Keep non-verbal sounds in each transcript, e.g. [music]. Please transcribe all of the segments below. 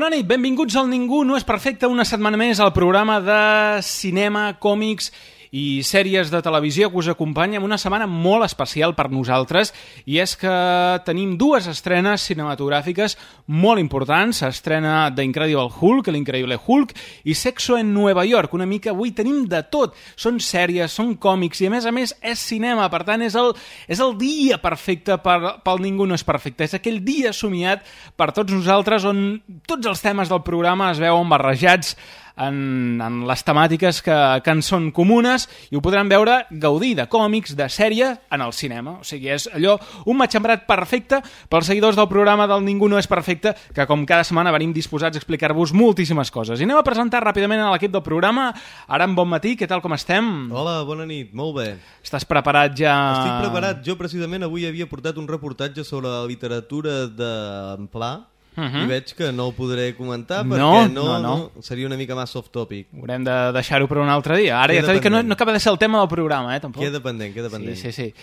Bona nit, benvinguts al Ningú no és perfecte, una setmana més al programa de cinema, còmics i sèries de televisió que us acompanya en una setmana molt especial per nosaltres i és que tenim dues estrenes cinematogràfiques molt importants. S'estrena The Incredible Hulk, l'Increïble Hulk, i Sexo en Nueva York. Una mica avui tenim de tot. Són sèries, són còmics i a més a més és cinema. Per tant, és el, és el dia perfecte per, pel Ningú no és perfecte. És aquell dia somiat per tots nosaltres on tots els temes del programa es veuen barrejats en, en les temàtiques que, que en són comunes i ho podran veure gaudir de còmics, de sèrie, en el cinema. O sigui, és allò, un matxembrat perfecte pels seguidors del programa del Ningú no és perfecte, que com cada setmana venim disposats a explicar-vos moltíssimes coses. I anem a presentar ràpidament a l'equip del programa. Ara, en bon matí, què tal com estem? Hola, bona nit, molt bé. Estàs preparat ja? Estic preparat. Jo precisament avui havia portat un reportatge sobre la literatura de Pla, Uh -huh. i veig que no ho podré comentar perquè No, no, no, no. no seria una mica massa off topic. Haurem de deixar-ho per un altre dia. Ara Queda ja t'he dit que no, no acaba de ser el tema del programa, eh, tampoc. Queda pendent, queda Sí, pendent. sí, sí.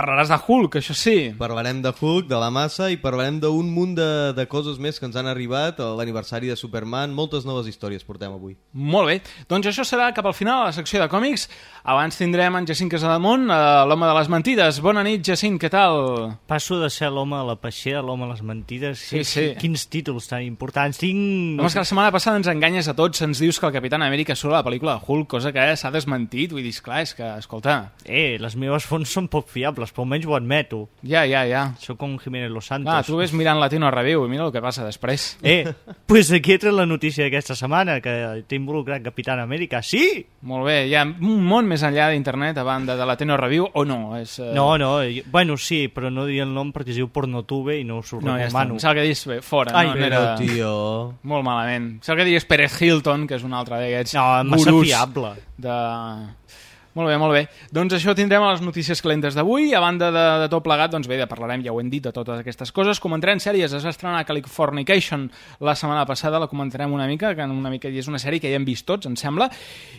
Parlaràs de Hulk, això sí. Parlarem de Hulk, de la massa i parlarem d'un munt de, de coses més que ens han arribat a l'aniversari de Superman. Moltes noves històries portem avui. Molt bé. Doncs això serà cap al final, a la secció de còmics. Abans tindrem en Jacint Casademont, eh, l'home de les mentides. Bona nit, Jacint, què tal? Passo de ser l'home de la peixera a l'home de les mentides. Sí, sí. Quins títols tan importants. Tinc... No, és que la setmana passada ens enganyes a tots, ens dius que el Capitán Amèrica surt a la pel·lícula de Hulk, cosa que s'ha desmentit. Vull dir, esclar, és que, escolta, Eh, les meves fonts són poc fiables, però almenys ho admeto. ja, ja, ja. Soc com Jiménez Los Santos. Clar, tu ves mirant Latino Review i mira el que passa després. Eh, pues aquí he tret la notícia d'aquesta setmana, que té involucrat Capitán Amèrica. Sí! Molt bé, hi ha un món més enllà d'internet a banda de Latino Review, o no? És, eh, No, no, jo- bueno, sí, però no diria el nom perquè es diu Pornotube i no us ho no ja està. recomano. Em sembla que dius bé, fora, Ai, no? però, N'era- Tio... Molt malament. Em sembla que dius Pérez Hilton, que és un altre d'aquests No, massa fiable. de... Molt bé, molt bé. Doncs això tindrem a les notícies calentes d'avui. A banda de, de tot plegat, doncs bé, de parlarem, ja ho hem dit, de totes aquestes coses. Comentarem sèries. Es va estrenar Californication la setmana passada, la comentarem una mica, que una mica és una sèrie que ja hem vist tots, em sembla.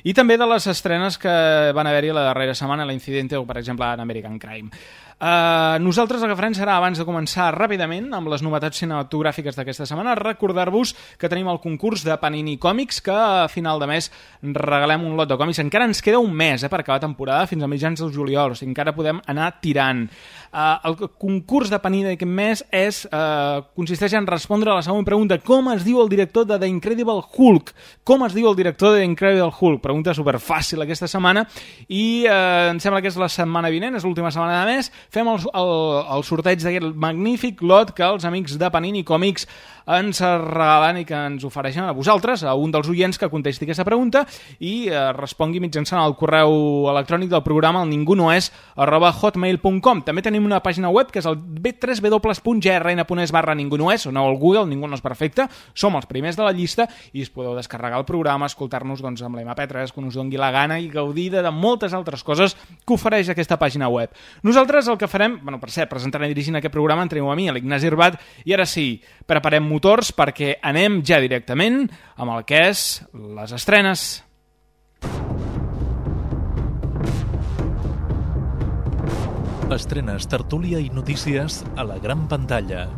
I també de les estrenes que van haver-hi la darrera setmana, l'Incidente o, per exemple, en American Crime. Uh, nosaltres el que farem serà, abans de començar ràpidament amb les novetats cinematogràfiques d'aquesta setmana, recordar-vos que tenim el concurs de Panini Còmics, que a final de mes regalem un lot de còmics. Encara ens queda un mes eh, per acabar temporada, fins a mitjans del juliol, o sigui, encara podem anar tirant. Uh, el concurs de Panini d'aquest mes és, uh, consisteix en respondre a la següent pregunta. Com es diu el director de The Incredible Hulk? Com es diu el director de The Incredible Hulk? Pregunta superfàcil aquesta setmana i uh, em sembla que és la setmana vinent, és l'última setmana de mes, fem el, el, el sorteig d'aquest magnífic lot que els amics de Panini Còmics ens regalen i que ens ofereixen a vosaltres, a un dels oients que contesti aquesta pregunta i eh, respongui mitjançant el correu electrònic del programa el ningunoes arroba hotmail.com. També tenim una pàgina web que és el www.grn.es barra ningunoes, no al Google, ningú no és perfecte, som els primers de la llista i us podeu descarregar el programa, escoltar-nos doncs, amb l'MP3, quan us dongui la gana i gaudir de, moltes altres coses que ofereix aquesta pàgina web. Nosaltres el que farem, bueno, per cert, presentant i dirigint aquest programa, en teniu a mi, a l'Ignasi Irbat, i ara sí, preparem motors perquè anem ja directament amb el que és les estrenes. Estrenes, tertúlia i notícies a la gran pantalla.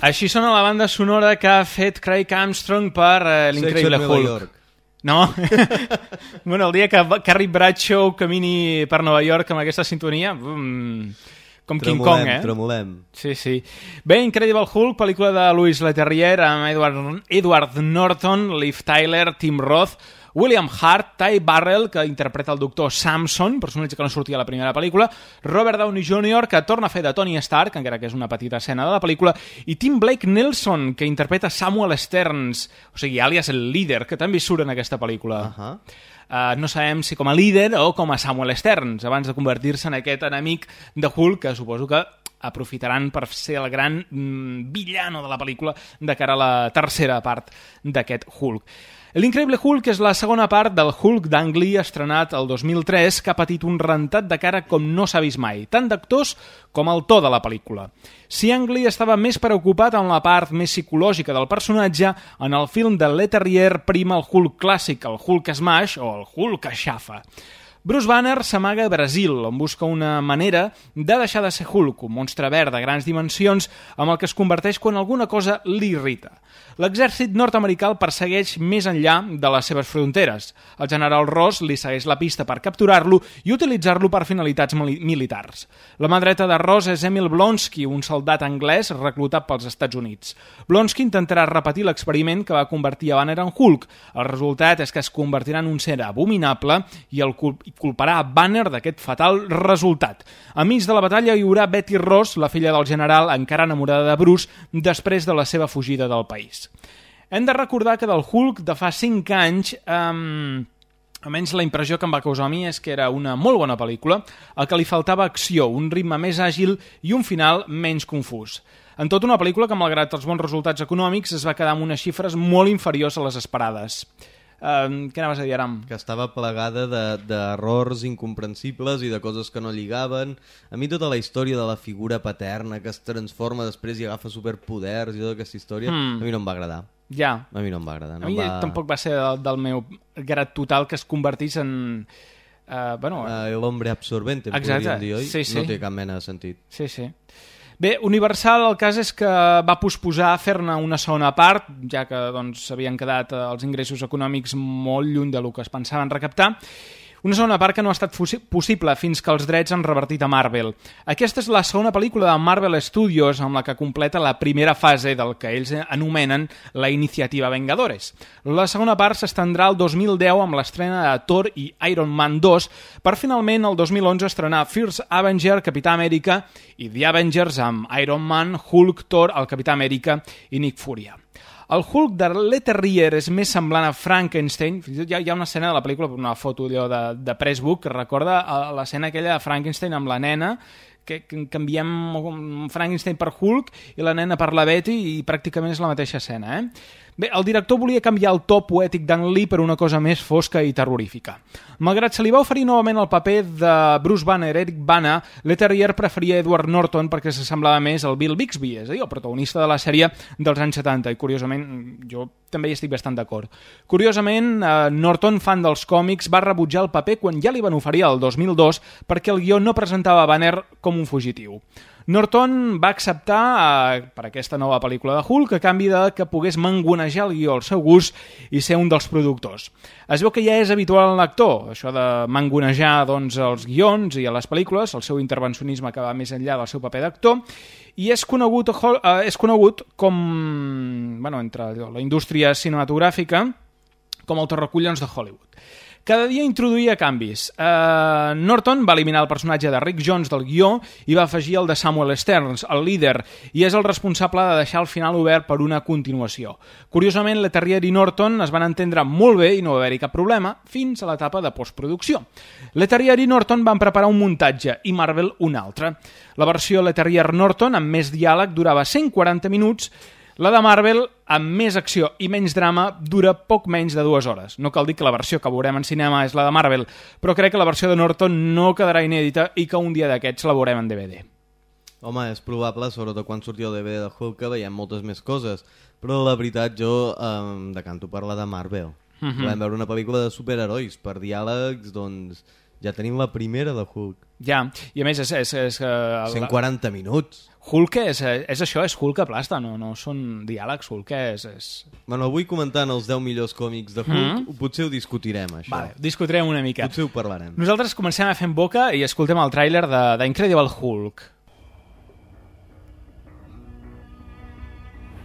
Així sona la banda sonora que ha fet Craig Armstrong per eh, l'increïble Hulk. York. No? [laughs] bueno, el dia que Carrie Bradshaw camini per Nova York amb aquesta sintonia... Mm, com King Kong, Tremolem, eh? Tremolem. Sí, sí. Bé, Incredible Hulk, pel·lícula de Louis Leterrier amb Edward, Edward Norton, Liv Tyler, Tim Roth, William Hart, Ty Burrell, que interpreta el doctor Samson, personatge que no sortia a la primera pel·lícula, Robert Downey Jr., que torna a fer de Tony Stark, encara que és una petita escena de la pel·lícula, i Tim Blake Nelson, que interpreta Samuel Stearns, o sigui, àlies el líder, que també surt en aquesta pel·lícula. Uh -huh. Uh, no sabem si com a líder o com a Samuel Stearns, abans de convertir-se en aquest enemic de Hulk, que suposo que aprofitaran per ser el gran mm, villano de la pel·lícula de cara a la tercera part d'aquest Hulk. L'increïble Hulk és la segona part del Hulk d'Ang Lee estrenat el 2003 que ha patit un rentat de cara com no s'ha vist mai, tant d'actors com el to de la pel·lícula. Si Ang Lee estava més preocupat en la part més psicològica del personatge, en el film de Leterrier prima el Hulk clàssic, el Hulk Smash o el Hulk Aixafa. Bruce Banner s'amaga a Brasil, on busca una manera de deixar de ser Hulk, un monstre verd de grans dimensions amb el que es converteix quan alguna cosa l'irrita. L'exèrcit nord-americà el persegueix més enllà de les seves fronteres. El general Ross li segueix la pista per capturar-lo i utilitzar-lo per finalitats mili militars. La mà dreta de Ross és Emil Blonsky, un soldat anglès reclutat pels Estats Units. Blonsky intentarà repetir l'experiment que va convertir a Banner en Hulk. El resultat és que es convertirà en un ser abominable i el culparà a Banner d'aquest fatal resultat. A mig de la batalla hi haurà Betty Ross, la filla del general encara enamorada de Bruce, després de la seva fugida del país. Hem de recordar que del Hulk de fa 5 anys... Um, almenys la impressió que em va causar a mi és que era una molt bona pel·lícula, el que li faltava acció, un ritme més àgil i un final menys confús. En tota una pel·lícula que, malgrat els bons resultats econòmics, es va quedar amb unes xifres molt inferiors a les esperades. Uh, què anaves a dir, Aram? que estava plegada de- d'errors incomprensibles i de coses que no lligaven. A mi tota la història de la figura paterna que es transforma després i agafa superpoders i tota aquesta història, Hmm. a mi no em va agradar. Ja, A mi no em va agradar. No a mi va... tampoc va ser del, del meu grat total que es convertís en... Uh, bueno, Uh, L'hombre absorbente, Exacte, podríem dir, oi? sí, sí. No té cap mena de sentit. Sí, sí. Bé, Universal el cas és que va posposar fer-ne una segona part, ja que doncs, s'havien quedat eh, els ingressos econòmics molt lluny de lo que es pensaven recaptar, una segona part que no ha estat possible fins que els drets han revertit a Marvel. Aquesta és la segona pel·lícula de Marvel Studios amb la que completa la primera fase del que ells anomenen la iniciativa Vengadores. La segona part s'estendrà el 2010 amb l'estrena de Thor i Iron Man 2 per finalment el 2011 estrenar First Avenger, Capità Amèrica i The Avengers amb Iron Man, Hulk, Thor, el Capità Amèrica i Nick Furia. El Hulk de Leterrier és més semblant a Frankenstein. Fins i tot hi ha, hi ha una escena de la pel·lícula, una foto allò de, de Pressbook, que recorda a l'escena aquella de Frankenstein amb la nena, que, que canviem Frankenstein per Hulk i la nena per la Betty i pràcticament és la mateixa escena, eh? Bé, el director volia canviar el to poètic d'en Lee per una cosa més fosca i terrorífica. Malgrat se li va oferir novament el paper de Bruce Banner, Eric Bana, Leterrier preferia Edward Norton perquè s'assemblava més al Bill Bixby, és a dir, el protagonista de la sèrie dels anys 70, i curiosament jo també hi estic bastant d'acord. Curiosament, eh, Norton, fan dels còmics, va rebutjar el paper quan ja li van oferir el 2002 perquè el guió no presentava Banner com un fugitiu. Norton va acceptar eh, per aquesta nova pel·lícula de Hulk a canvi de que pogués mangonejar el guió al seu gust i ser un dels productors. Es veu que ja és habitual en l'actor, això de mangonejar doncs, els guions i a les pel·lícules, el seu intervencionisme que va més enllà del seu paper d'actor, i és conegut, eh, és conegut com, bueno, entre la indústria cinematogràfica, com el terracollons de Hollywood. Cada dia introduïa canvis. Uh, Norton va eliminar el personatge de Rick Jones del guió i va afegir el de Samuel Stearns, el líder, i és el responsable de deixar el final obert per una continuació. Curiosament, Leterrier i Norton es van entendre molt bé i no va haver-hi cap problema fins a l'etapa de postproducció. Leterrier i Norton van preparar un muntatge i Marvel un altre. La versió Leterrier-Norton, amb més diàleg, durava 140 minuts la de Marvel, amb més acció i menys drama, dura poc menys de dues hores. No cal dir que la versió que veurem en cinema és la de Marvel, però crec que la versió de Norton no quedarà inèdita i que un dia d'aquests la veurem en DVD. Home, és probable, sobretot quan surti el DVD de Hulk, que veiem moltes més coses. Però la veritat, jo eh, decanto per la de Marvel. Uh. -huh. Volem veure una pel·lícula de superherois. Per diàlegs, doncs, ja tenim la primera de Hulk. Ja, i a més és... és, és uh, 140 minuts. Hulk és, és això, és Hulk a plasta, no, no són diàlegs, Hulk és... és... Bueno, avui comentant els 10 millors còmics de Hulk, Mhm. potser ho discutirem, això. Vale, discutirem una mica. Potser ho parlarem. Nosaltres comencem a fer en boca i escoltem el tràiler de, de Incredible Hulk.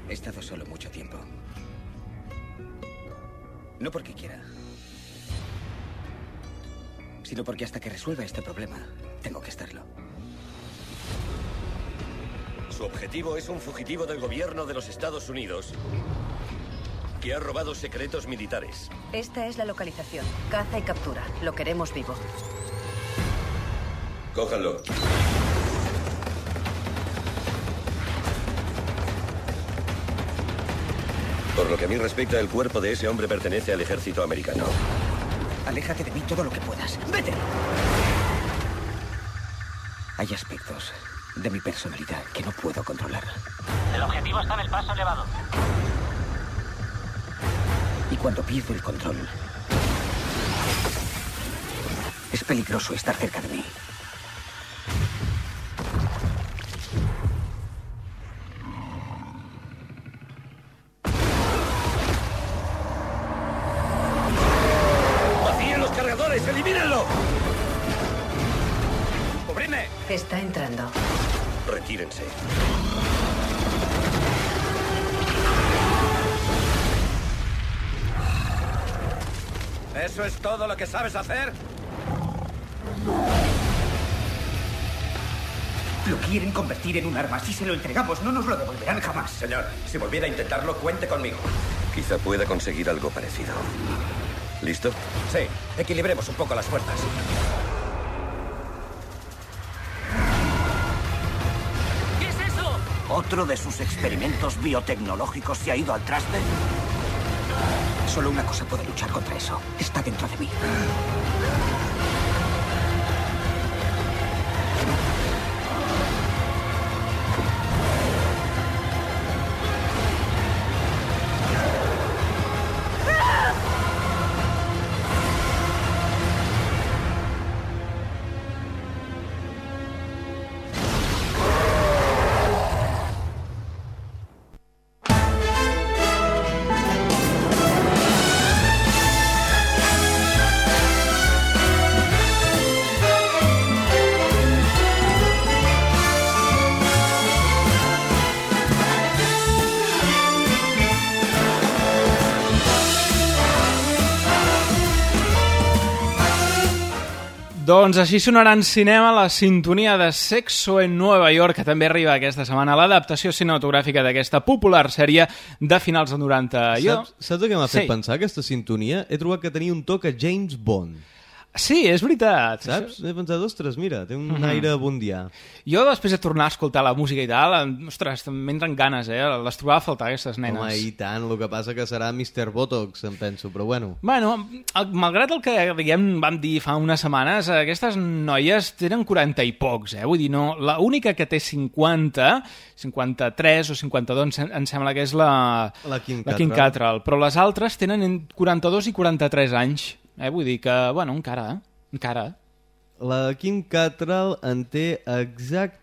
He estado solo mucho tiempo. No porque quiera, sino porque hasta que resuelva este problema, tengo que estarlo. Su objetivo es un fugitivo del gobierno de los Estados Unidos que ha robado secretos militares. Esta es la localización. Caza y captura. Lo queremos vivo. Cójanlo. Por lo que a mí respecta, el cuerpo de ese hombre pertenece al ejército americano. Aléjate de mí todo lo que puedas. ¡Vete! Hay aspectos de mi personalidad que no puedo controlar. El objetivo está en el paso elevado. Y cuando pierdo el control, es peligroso estar cerca de mí. ¿Eso es todo lo que sabes hacer? Lo quieren convertir en un arma. Si se lo entregamos, no nos lo devolverán jamás. Señor, si volviera a intentarlo, cuente conmigo. Quizá pueda conseguir algo parecido. ¿Listo? Sí, equilibremos un poco las fuerzas. ¿Qué es eso? ¿Otro de sus experimentos biotecnológicos se ha ido al traste? Solo una cosa puede luchar contra eso. Está dentro de mí. Doncs així sonarà en cinema la sintonia de Sexo en Nueva York, que també arriba aquesta setmana, l'adaptació cinematogràfica d'aquesta popular sèrie de finals dels 90. Jo... Saps, saps què m'ha fet Sí. pensar aquesta sintonia? He trobat que tenia un toc a James Bond. Sí, és veritat. Saps? He pensat, ostres, mira, té un Mhm. aire bondià. Jo després de tornar a escoltar la música i tal, ostres, m'entren ganes, eh? Les trobava a faltar, aquestes nenes. Home, i tant, el que passa que serà Mr. Botox, em penso, però bueno. Bueno, el- malgrat el que diguem, vam dir fa unes setmanes, aquestes noies tenen 40 i pocs, eh? Vull dir, no, la única que té 50, 53 o 52, em- em sembla que és la, La Kim la Kim Cattrall. Cattrall, però les altres tenen en 42 i 43 anys. Eh? Vull dir que, bueno, encara, eh? encara. La Kim Cattrall en té exactament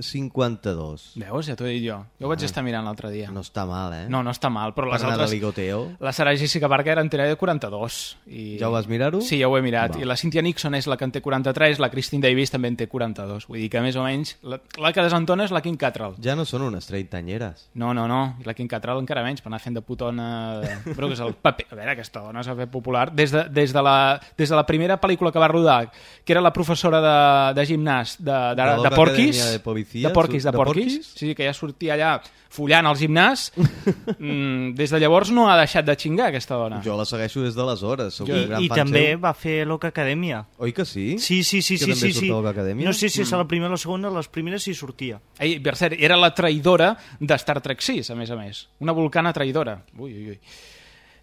52. Veus? Ja t'ho he dit jo. Jo ho vaig Ah. estar mirant l'altre dia. No està mal, eh? No, no està mal, però les Per de altres... ligoteo. La Sarah Jessica Parker en té 42. I... Ja ho vas mirar-ho? Sí, ja ho he mirat. Va. I la Cynthia Nixon és la que en té 43, la Christine Davis també en té 42. Vull dir que més o menys la, la que desentona és la Kim Cattrall. Ja no són unes treintanyeres. No, no, no. I la Kim Cattrall encara menys, per anar fent de putona... Però que és el paper... A veure, aquesta dona s'ha fet popular des de, des, de la, des de la primera pel·lícula que va rodar, que era la professora de, de gimnàs de, de, De de, l'Obra Porquis. De Policías, de Porquis, de de Porquis. Porquis? Sí, que ja sortia allà follant al gimnàs. [laughs] mm, des de llavors no ha deixat de xingar, aquesta dona. Jo la segueixo des d'aleshores. Sóc I, un gran i també seu. va fer Loca Acadèmia. Oi que sí? Sí, sí, sí, Que sí, sí, sí. No sé si és Mm. a la primera o la segona, les primeres sí sortia. Ei, per cert, era la traïdora de Star Trek 6, a més a més. Una vulcana traïdora. Ui, ui, ui.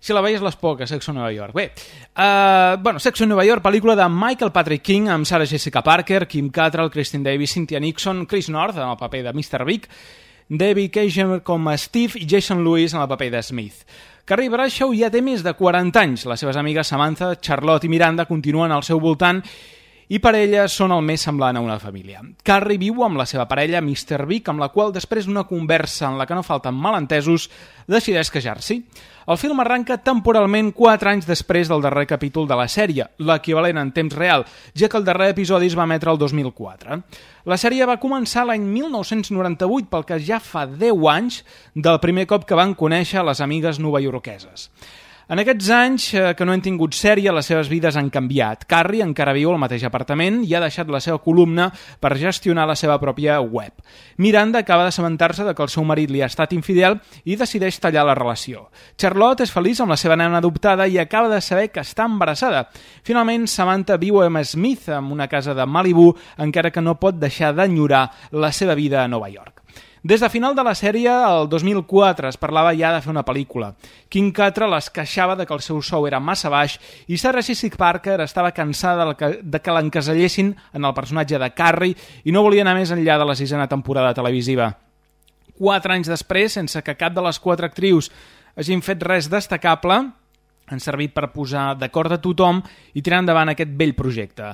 Si la veies les poques, Sexo Nova York. Bé, uh, bueno, Sexo Nova York, pel·lícula de Michael Patrick King amb Sarah Jessica Parker, Kim Cattrall, Christine Davis, Cynthia Nixon, Chris North en el paper de Mr. Big, David Cage com a Steve i Jason Lewis en el paper de Smith. Carrie Bradshaw ja té més de 40 anys. Les seves amigues Samantha, Charlotte i Miranda continuen al seu voltant i per ella són el més semblant a una família. Carrie viu amb la seva parella, Mr. Vic, amb la qual, després d'una conversa en la que no falten malentesos, decideix casar-s'hi. El film arranca temporalment 4 anys després del darrer capítol de la sèrie, l'equivalent en temps real, ja que el darrer episodi es va emetre el 2004. La sèrie va començar l'any 1998, pel que ja fa 10 anys del primer cop que van conèixer les amigues novaiorqueses. En aquests anys eh, que no han tingut sèrie, les seves vides han canviat. Carrie encara viu al mateix apartament i ha deixat la seva columna per gestionar la seva pròpia web. Miranda acaba d'assabentar-se de que el seu marit li ha estat infidel i decideix tallar la relació. Charlotte és feliç amb la seva nena adoptada i acaba de saber que està embarassada. Finalment, Samantha viu amb Smith en una casa de Malibu, encara que no pot deixar d'enyorar la seva vida a Nova York. Des de final de la sèrie, el 2004, es parlava ja de fer una pel·lícula. King Catra les queixava de que el seu sou era massa baix i Sarah Jessica Parker estava cansada de que, de que l'encasellessin en el personatge de Carrie i no volia anar més enllà de la sisena temporada televisiva. Quatre anys després, sense que cap de les quatre actrius hagin fet res destacable, han servit per posar d'acord a tothom i tirar endavant aquest vell projecte.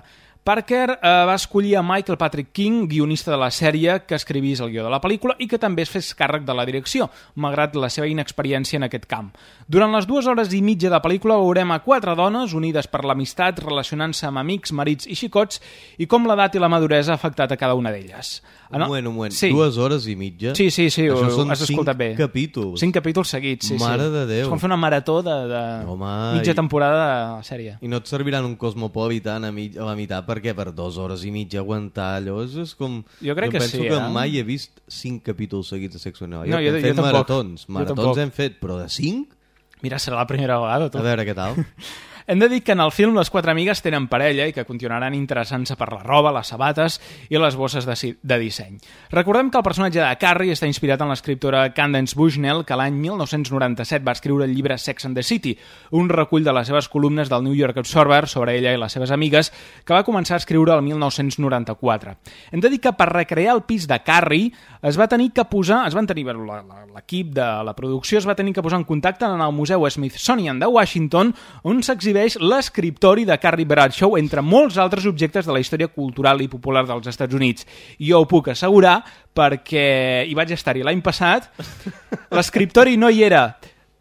Parker eh, va escollir a Michael Patrick King, guionista de la sèrie, que escrivís el guió de la pel·lícula i que també es fes càrrec de la direcció, malgrat la seva inexperiència en aquest camp. Durant les dues hores i mitja de pel·lícula veurem a quatre dones unides per l'amistat, relacionant-se amb amics, marits i xicots, i com l'edat i la maduresa ha afectat a cada una d'elles. Un moment, un moment. Sí. Dues hores i mitja? Sí, sí, sí, Això ho- són has cinc bé. capítols. Cinc capítols seguits, sí, Mare sí. de Déu. És com fer una marató de, de Home, mitja i- temporada de sèrie. I no et serviran un Cosmopolitan a, mig, a la meitat perquè per dues hores i mitja aguantar allò és, és com... Jo crec que penso sí, que eh? mai he vist cinc capítols seguits de Sexo Nova. No, jo- hem jo fet maratons. Jo Maratons tampoc. hem fet, però de cinc? Mira, serà la primera vegada, tu. A veure què tal. [laughs] Hem de dir que en el film les quatre amigues tenen parella i que continuaran interessant-se per la roba, les sabates i les bosses de, de disseny. Recordem que el personatge de Carrie està inspirat en l'escriptora Candence Bushnell, que l'any 1997 va escriure el llibre Sex and the City, un recull de les seves columnes del New York Observer sobre ella i les seves amigues, que va començar a escriure el 1994. Hem de dir que per recrear el pis de Carrie es va tenir que posar, es van tenir, l'equip de la producció es va tenir que posar en contacte en el Museu Smithsonian de Washington, on s'exhibeix l'escriptori de Carrie Bradshaw, entre molts altres objectes de la història cultural i popular dels Estats Units. I jo ho puc assegurar perquè hi vaig estar-hi l'any passat, l'escriptori no hi era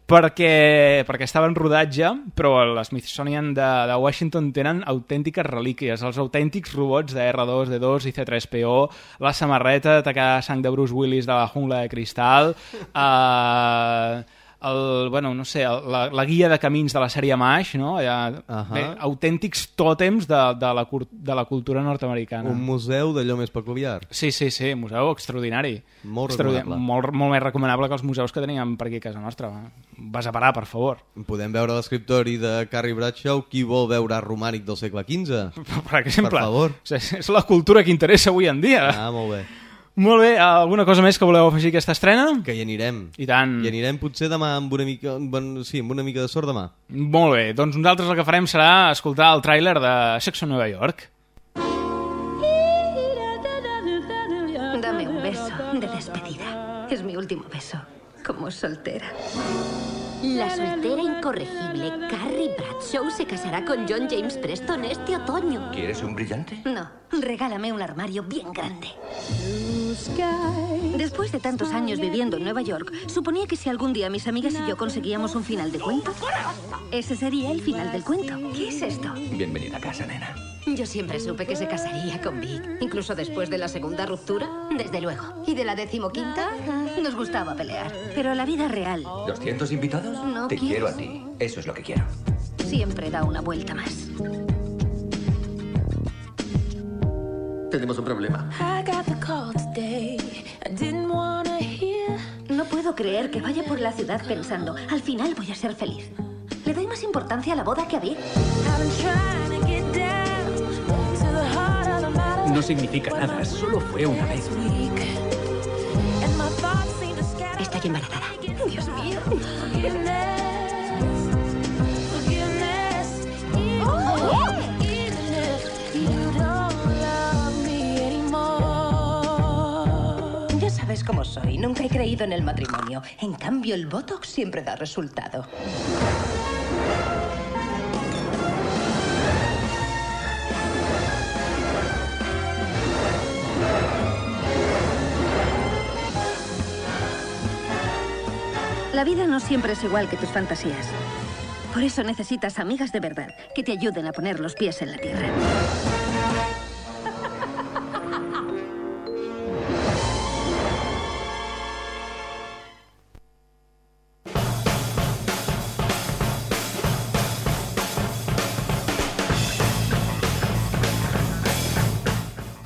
perquè, perquè estava en rodatge, però l'Smithsonian de, de Washington tenen autèntiques relíquies, els autèntics robots de R2, D2 i C3PO, la samarreta tacada de sang de Bruce Willis de la jungla de cristal, eh, el, bueno, no sé, el- la, la guia de camins de la sèrie MASH, no? Allà, Ahà. bé, autèntics tòtems de, de, la, de la cultura nord-americana. Un museu d'allò més peculiar. Sí, sí, sí, museu extraordinari. Molt Extraordi- recomanable. Molt, molt més recomanable que els museus que teníem per aquí a casa nostra. va. Vas a parar, per favor. Podem veure l'escriptori de Carrie Bradshaw, qui vol veure romànic del segle XV. [laughs] Per exemple. Per favor. És la cultura que interessa avui en dia. Ah, molt bé. Molt bé, alguna cosa més que voleu afegir a aquesta estrena? Que hi anirem. I tant. I anirem potser demà amb una mica, bueno, sí, amb una mica de sort demà. Molt bé, doncs nosaltres el que farem serà escoltar el tràiler de Sexo Nova York. Dame un beso de despedida. Es mi último beso como soltera. La soltera incorregible Carrie Bradshaw se casará con John James Preston este otoño. ¿Quieres un brillante? No, regálame un armario bien grande. Después de tantos años viviendo en Nueva York, suponía que si algún día mis amigas y yo conseguíamos un final de cuento, ese sería el final del cuento. ¿Qué es esto? Bienvenida a casa, nena. Yo siempre supe que se casaría con Vic, incluso después de la segunda ruptura. Desde luego. ¿Y de la decimoquinta? Nos gustaba pelear, pero la vida real ¿200 invitados? No Te quiero. quiero a ti. Eso es lo que quiero. siempre da una vuelta más. Tenemos un problema. No puedo creer que vaya por la ciudad pensando, al final voy a ser feliz. Le doy más importancia a la boda que a Vic. No significa nada, solo fue una vez. Estoy embarazada. Dios mío. Ya sabes cómo soy. Nunca he creído en el matrimonio. En cambio, el Botox siempre da resultado. La vida no siempre es igual que tus fantasías. Por eso necesitas amigas de verdad que te ayuden a poner los pies en la tierra.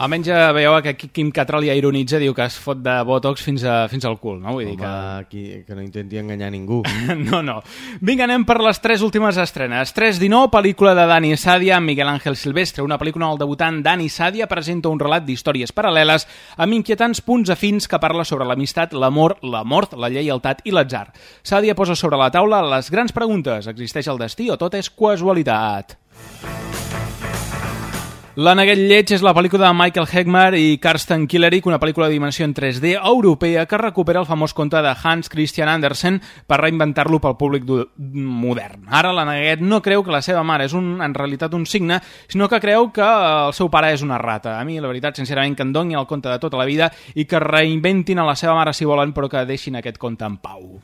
Almenys ja veieu que aquí Kim Cattrall ja ironitza, diu que es fot de botox fins, a, fins al cul, no? Vull dir Home, que... aquí, que no intenti enganyar ningú. [laughs] No, no. Vinga, anem per les tres últimes estrenes. 3.19, pel·lícula de Dani Sadia amb Miguel Ángel Silvestre. Una pel·lícula on el debutant Dani Sadia presenta un relat d'històries paral·leles amb inquietants punts afins que parla sobre l'amistat, l'amor, la mort, la lleialtat i l'atzar. Sadia posa sobre la taula les grans preguntes. Existeix el destí o tot és casualitat? La Neguet Lleig és la pel·lícula de Michael Hegmar i Karsten Killerik, una pel·lícula de dimensió en 3D europea que recupera el famós conte de Hans Christian Andersen per reinventar-lo pel públic modern. Ara la Neguet no creu que la seva mare és un, en realitat un signe, sinó que creu que el seu pare és una rata. A mi, la veritat, sincerament, que en doni el conte de tota la vida i que reinventin a la seva mare si volen, però que deixin aquest conte en pau.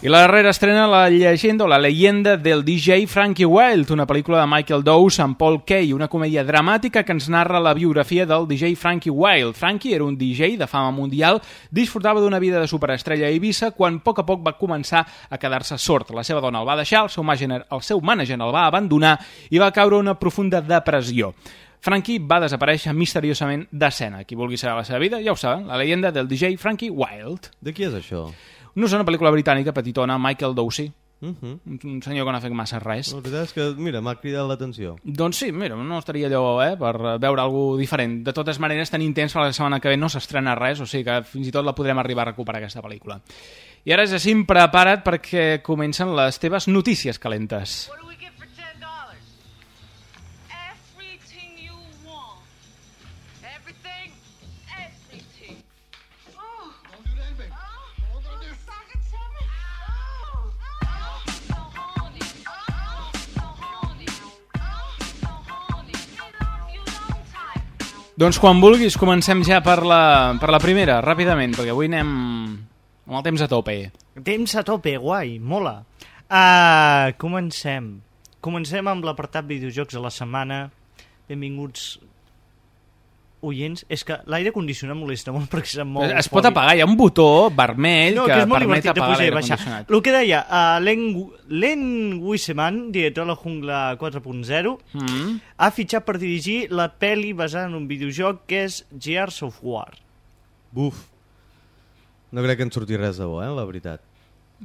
I la darrera estrena la llegenda o la leyenda del DJ Frankie Wild, una pel·lícula de Michael Dowes amb Paul Kay, una comèdia dramàtica que ens narra la biografia del DJ Frankie Wild. Frankie era un DJ de fama mundial, disfrutava d'una vida de superestrella a Eivissa quan a poc a poc va començar a quedar-se sord. La seva dona el va deixar, el seu manager, el seu manager el va abandonar i va caure una profunda depressió. Frankie va desaparèixer misteriosament d'escena. Qui vulgui saber la seva vida, ja ho saben, la leyenda del DJ Frankie Wild. De qui és això? No és una pel·lícula britànica petitona, Michael Dowsey. Uh -huh. un, senyor que no ha fet massa res. La veritat és que, mira, m'ha cridat l'atenció. Doncs sí, mira, no estaria allò, eh, per veure alguna diferent. De totes maneres, tenim temps per la setmana que ve no s'estrena res, o sigui que fins i tot la podrem arribar a recuperar, aquesta pel·lícula. I ara, Jacint, prepara't perquè comencen les teves notícies calentes. Doncs quan vulguis comencem ja per la, per la primera, ràpidament, perquè avui anem amb el temps a tope. Temps a tope, guai, mola. Uh, comencem. Comencem amb l'apartat videojocs de la setmana. Benvinguts oients, és que l'aire condicionat molesta molt perquè se'm mou. Es pot apagar, hi ha un botó vermell no, que, que és molt permet apagar l'aire baixar. condicionat. El que deia, uh, Len, Len Wiseman, director de la Jungla 4.0, Mm. ha fitxat per dirigir la pel·li basada en un videojoc que és Gears of War. Buf. No crec que en surti res de bo, eh, la veritat.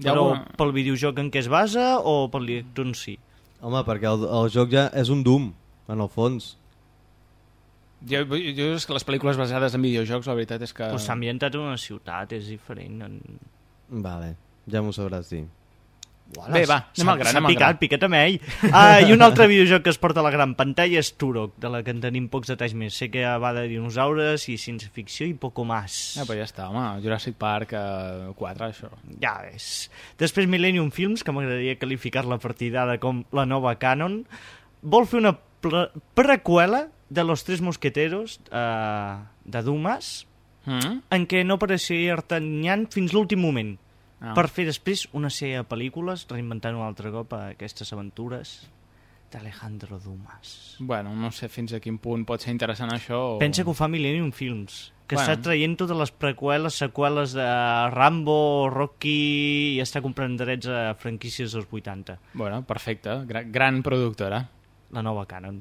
Però pel videojoc en què es basa o pel director en si? Home, perquè el, el joc ja és un Doom, en el fons. Jo, jo és que les pel·lícules basades en videojocs, la veritat és que... Pues s'ha ambientat en una ciutat, és diferent. En... Vale, ja m'ho sabràs dir. Uala, Bé, va, anem al gran, S'ha anem al picat, gran. picat amb ell. [laughs] Ah, I un altre videojoc que es porta a la gran pantalla és Turok, de la que en tenim pocs detalls més. Sé que va de dinosaures i ciència ficció i poco más. Ah, però ja està, home, Jurassic Park eh, 4, això. Ja ves. Després Millennium Films, que m'agradaria qualificar-la a partir d'ara com la nova canon, vol fer una pre preqüela de Los Tres Mosqueteros eh, de Dumas, Mm? en què no apareixia D'Artagnan fins l'últim moment, Ah. per fer després una sèrie de pel·lícules reinventant un altre cop aquestes aventures d'Alejandro Dumas. Bueno, no sé fins a quin punt pot ser interessant això. O... Pensa que ho fa Millennium Films, que Bueno. està traient totes les preqüeles, seqüeles de Rambo, Rocky i està comprant drets a franquícies dels 80. Bueno, perfecte, gran, gran productora. La nova Canon.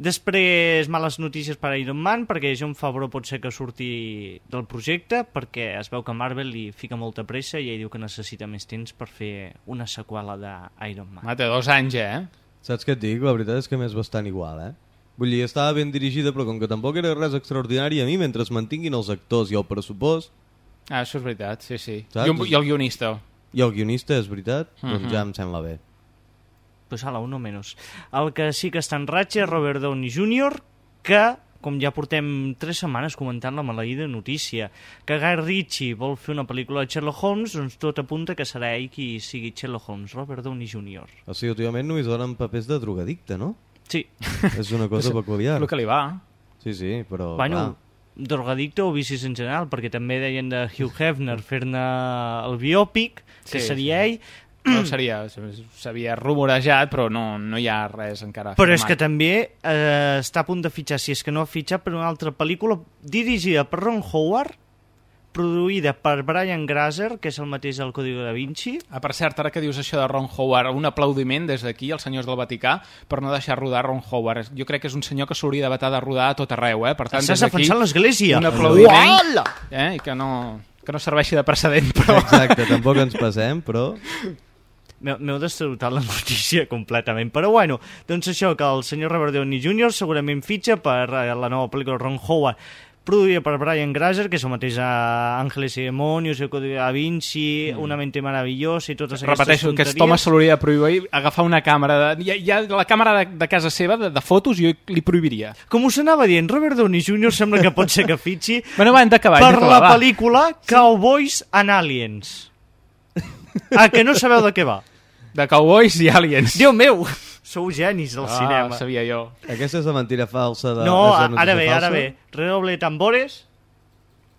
Després, males notícies per a Iron Man, perquè John Favreau pot ser que surti del projecte, perquè es veu que Marvel li fica molta pressa i ell diu que necessita més temps per fer una seqüela d'Iron Man. Té dos anys, eh? Saps què et dic? La veritat és que m'és bastant igual, eh? Vull dir, estava ben dirigida, però com que tampoc era res extraordinari a mi, mentre es mantinguin els actors i el pressupost... Ah, això és veritat, sí, sí. Saps? I, un, I el guionista. I el guionista, és veritat? Mhm. Doncs ja em sembla bé. Pues ala, uno menos. El que sí que està en ratxa és Robert Downey Jr., que, com ja portem tres setmanes comentant la maleïda notícia, que Guy Ritchie vol fer una pel·lícula de Sherlock Holmes, doncs tot apunta que serà ell qui sigui Sherlock Holmes, Robert Downey Jr. O sigui, últimament només donen papers de drogadicte, no? Sí. És una cosa peculiar. El que li va. Sí, sí, però... Bueno, clar. drogadicte o vicis en general, perquè també deien de Hugh Hefner fer-ne el biòpic, que Sí, seria ell, No seria, s'havia rumorejat, però no, no hi ha res encara Però és que també eh, està a punt de fitxar, si és que no ha fitxat per una altra pel·lícula dirigida per Ron Howard, produïda per Brian Grazer, que és el mateix del Código da Vinci. Ah, per cert, ara que dius això de Ron Howard, un aplaudiment des d'aquí als senyors del Vaticà per no deixar rodar Ron Howard. Jo crec que és un senyor que s'hauria de vetar de rodar a tot arreu, eh? Per tant, Estàs des d'aquí, defensant l'Església. Un aplaudiment. Uala! Eh? I que no, que no serveixi de precedent, però... Exacte, tampoc ens passem, però... [laughs] M'heu destrutat la [laughs] notícia completament. Però bueno, doncs això, que el senyor Robert Downey Jr. segurament fitxa per eh, la nova pel·lícula Ron Howard produïda per Brian Grazer, que és el mateix a Ángeles y Demonios, El Código da Vinci, Una mente maravillosa i totes aquestes Repeteixo, que aquest home tonteries. s'hauria de prohibir agafar una càmera... De, ja, ja la càmera de, de casa seva, de, de fotos, jo li prohibiria. Com us anava dient, Robert Downey Jr. sembla que pot ser que fitxi [laughs] Bueno, va, hem per la va. pel·lícula Cowboys and Aliens. Ah, que no sabeu de què va? De Cowboys i Aliens. Déu meu! Sou genis del Ah, cinema. sabia jo. Aquesta és la mentira falsa de... No, notícia ara bé, ara falsa? bé. Redoble de tambores.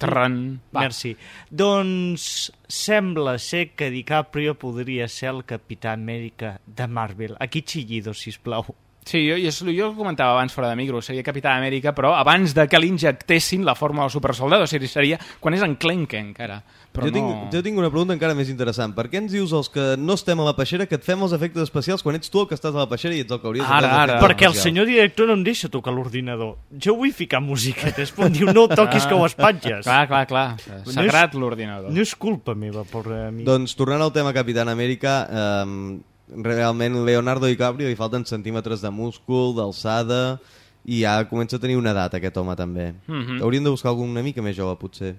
Tran. Va. Merci. Doncs sembla ser que DiCaprio podria ser el Capità Amèrica de Marvel. Aquí xillido, sisplau. Sí, jo, jo, jo ho comentava abans fora de micro, seria Capità Amèrica, però abans de que li injectessin la forma del supersoldado, o sigui, seria quan és en Clenque, encara. Però jo, no... tinc, jo tinc una pregunta encara més interessant. Per què ens dius els que no estem a la peixera que et fem els efectes especials quan ets tu el que estàs a la peixera i ets el que hauries de fer Ara, ara. Perquè el senyor director no em deixa tocar l'ordinador. Jo vull ficar musiquetes, però em diu no toquis que ho espatlles. Clar, clar, clar. No Sagrat és- l'ordinador. No és culpa meva, pobre amic. Doncs tornant al tema Capitán Amèrica, eh, realment Leonardo DiCaprio li falten centímetres de múscul, d'alçada, i ja comença a tenir una edat aquest home també. Mhm. Hauríem de buscar algun una mica més jove, potser.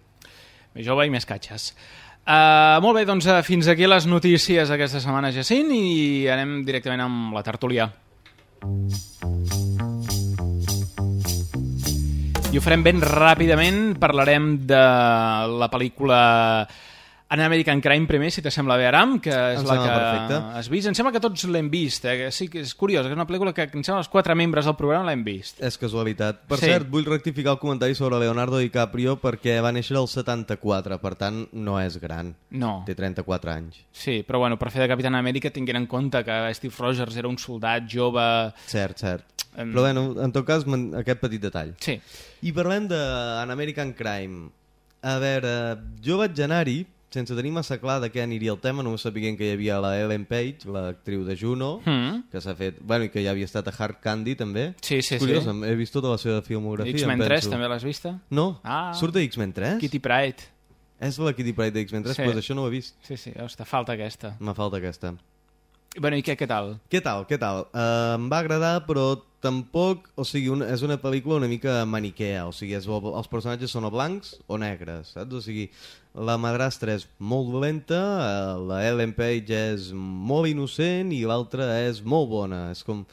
Més jove i més catxes. Uh, molt bé, doncs uh, fins aquí les notícies aquesta setmana, Jacint, i anem directament amb la tertúlia. I ho farem ben ràpidament. Parlarem de la pel·lícula An American Crime primer, si t'assembla bé, Aram, que és Em la que perfecte. has vist. Em sembla que tots l'hem vist, eh? sí que és curiós, que és una pel·lícula que em sembla els quatre membres del programa l'hem vist. És casualitat. Per Sí. cert, vull rectificar el comentari sobre Leonardo DiCaprio perquè va néixer el 74, per tant no és gran. No. Té 34 anys. Sí, però bueno, per fer de Capitán Amèrica tinguent en compte que Steve Rogers era un soldat jove... Cert, cert. Em- Però bueno, en tot cas, aquest petit detall. Sí. I parlem de An American Crime. A veure, jo vaig anar-hi sense tenir massa clar de què aniria el tema, només sapiguent que hi havia la Ellen Page, l'actriu de Juno, Mm. que s'ha fet... Bueno, i que ja havia estat a Hard Candy, també. Sí, sí, És curiós, sí. he vist tota la seva filmografia, X-Men em 3, penso. també l'has vista? No, Ah. surt de X-Men 3? Kitty Pryde. És la Kitty Pryde de X-Men 3, Sí. doncs això no ho he vist. Sí, sí, hosta, falta aquesta. Me falta aquesta. Bueno, i què, què tal? Què tal, què tal? Uh, em va agradar, però tampoc... O sigui, una, és una pel·lícula una mica maniquea. O sigui, és, els personatges són o blancs o negres, saps? O sigui, la madrastra és molt dolenta, uh, la Ellen Page és molt innocent i l'altra és molt bona. És com...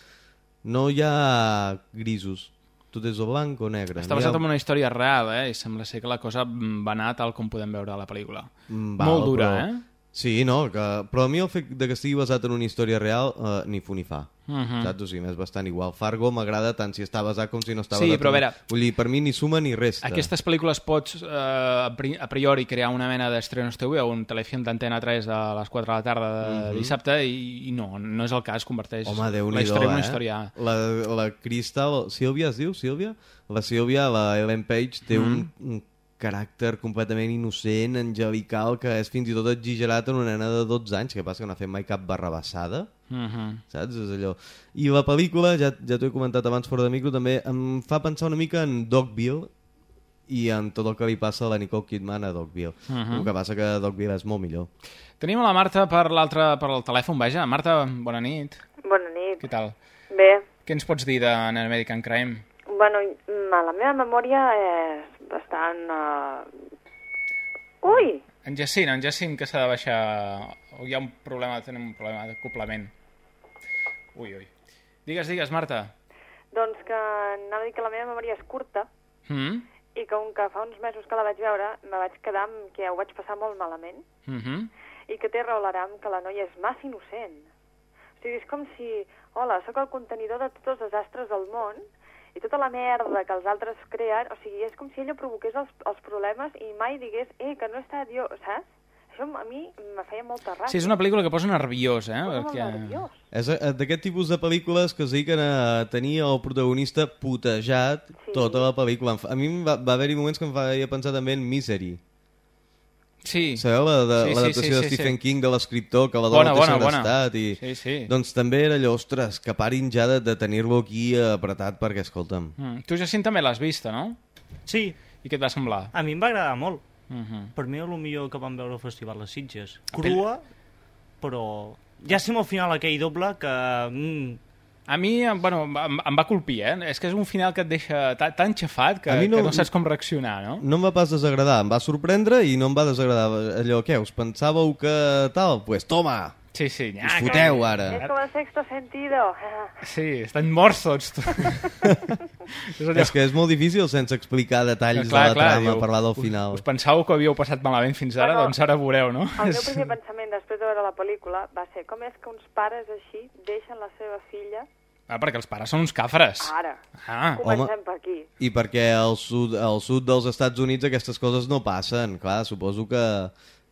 No hi ha grisos. Tot és o blanc o negre. Està hi ha- basat en una història real, eh? I sembla ser que la cosa va anar tal com podem veure a la pel·lícula. Mm, val, Molt dura, però... eh? Sí, no, que... però a mi el fet de que estigui basat en una història real uh, ni fu ni fa. Mhm. Saps? O sigui, m'és bastant igual. Fargo m'agrada tant si està basat com si no està Sí, basat. però veure- Vull dir, per mi ni suma ni resta. Aquestes pel·lícules pots, eh, a pri- a priori, crear una mena d'estrenos TV o un telefilm d'antena 3 a les 4 de la tarda de Mhm. dissabte i, i no, no és el cas, converteix Home, déu la història en una eh? història... La, la Crystal... Sílvia es diu? Sílvia? La Sílvia, la Ellen Page, té Mm. un, un caràcter completament innocent, angelical, que és fins i tot exagerat en una nena de 12 anys, que passa que no ha fet mai cap barrabassada. Mhm. saps? És allò. I la pel·lícula, ja, ja t'ho he comentat abans fora de micro, també em fa pensar una mica en Dogville i en tot el que li passa a la Nicole Kidman a Dogville. Mhm. El que passa que Dogville és molt millor. Tenim la Marta per l'altre per el telèfon, vaja. Marta, bona nit. Bona nit. Què tal? Bé, Què ens pots dir d'An American Crime? Bueno, mm, la meva memòria és bastant... Uh... Ui! En Jacint, en Jacint, que s'ha de baixar... O hi ha un problema, tenim un problema d'acoplament. Ui, ui. Digues, digues, Marta. Doncs que anava a dir que la meva memòria és curta Mm? i que un que fa uns mesos que la vaig veure me vaig quedar amb que ho vaig passar molt malament Mm -hmm. i que té raó l'Aram que la noia és massa innocent. O sigui, és com si, hola, sóc el contenidor de tots els desastres del món i tota la merda que els altres creen, o sigui, és com si ella provoqués els, els problemes i mai digués, eh, que no he estat jo, saps? Això a mi me feia molta ràbia. Sí, és una pel·lícula que posa nerviós, eh? Posa Perquè... nerviós. És d'aquest tipus de pel·lícules que es dediquen a tenir el protagonista putejat Sí. tota la pel·lícula. A mi va, va haver-hi moments que em feia pensar també en Misery. Sí. Sabeu la de- Sí, sí, l'adaptació sí, de sí, Stephen sí. King de l'escriptor que la Bona, dona té bona, bona. segrestat i... Sí, sí. Doncs també era allò, ostres, que parin ja de, de tenir-lo aquí apretat perquè, escolta'm... Mm. Tu, Jacint, també l'has vista, no? Sí. I què et va semblar? A mi em va agradar molt. Uh -huh. Per mi és el millor que vam veure al Festival de Sitges. Crua, però... Ja estem al final aquell doble que... Mm, A mi, bueno, em, em va colpir, eh? És que és un final que et deixa tan, tan xafat que, A mi no- que no saps com reaccionar, no? No em va pas desagradar, em va sorprendre i no em va desagradar allò que us pensàveu que tal, pues toma, Sí, sí. us foteu ara. És com el sexto sentido. [laughs] Sí, estan morts tots. [laughs] és allò... És que és molt difícil sense explicar detalls Clar, de la clar, trama, diu, parlar del us- final. Us pensàveu que havíeu passat malament fins ara? Bueno, doncs ara veureu, no? El meu primer pensament després de veure la pel·lícula va ser com és que uns pares així deixen la seva filla Ah, perquè els pares són uns cafres. ara. Ah, Comencem per aquí. I perquè al sud, al sud dels Estats Units aquestes coses no passen. Clar, suposo que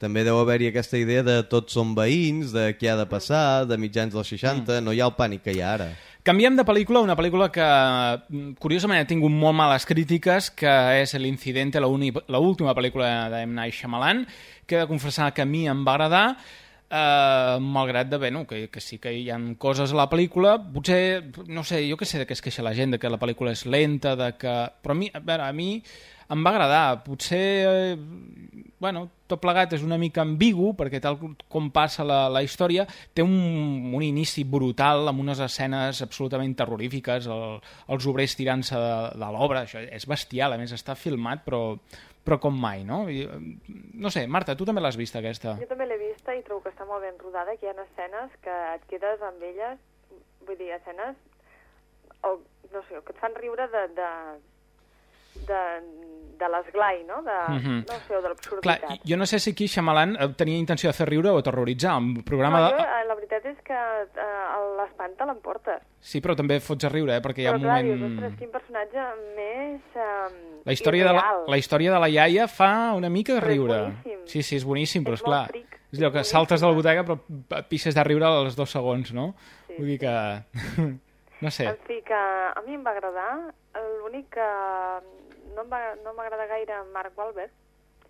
també deu haver-hi aquesta idea de tots som veïns, de què ha de passar, de mitjans dels 60, no hi ha el pànic que hi ha ara. Canviem de pel·lícula, una pel·lícula que mm, curiosament ha tingut molt males crítiques, que és l'Incidente, l'última pel·lícula de M. Night Shyamalan, que he de confessar que a mi em va agradar, eh, malgrat de, bueno, que, que sí que hi ha coses a la pel·lícula, potser, no sé, jo què sé de què es queixa la gent, de que la pel·lícula és lenta, de que... Però a mi, a veure, a mi em va agradar, potser... Eh, bueno, tot plegat és una mica ambigu, perquè tal com passa la, la història, té un, un inici brutal, amb unes escenes absolutament terrorífiques, el, els obrers tirant-se de, de l'obra, això és bestial, a més està filmat, però, però com mai, no? I, eh, no sé, Marta, tu també l'has vista, aquesta? Jo també l'he vista i trobo que està molt ben rodada, que hi ha escenes que et quedes amb elles, vull dir, escenes o, no sé, que et fan riure de, de, de, de l'esglai, no? De, Mhm. no sé, de Clar, l'absurditat. jo no sé si aquí Shyamalan eh, tenia intenció de fer riure o terroritzar. Un programa no, jo, eh, la veritat és que eh, l'espanta l'emportes. Sí, però també fots a riure, eh? perquè hi ha Però un clar, moment... dius, ostres, quin personatge més eh, La història, de la, irreal. la història de la iaia fa una mica de Però riure. boníssim. Sí, sí, és boníssim, però És clar, fric, és allò que saltes de la botiga però pixes de riure als dos segons, no? Sí. Vull dir que... [laughs] no sé. En fi, que a mi em va agradar. L'únic que no va- no m'agrada gaire Mark Wahlberg,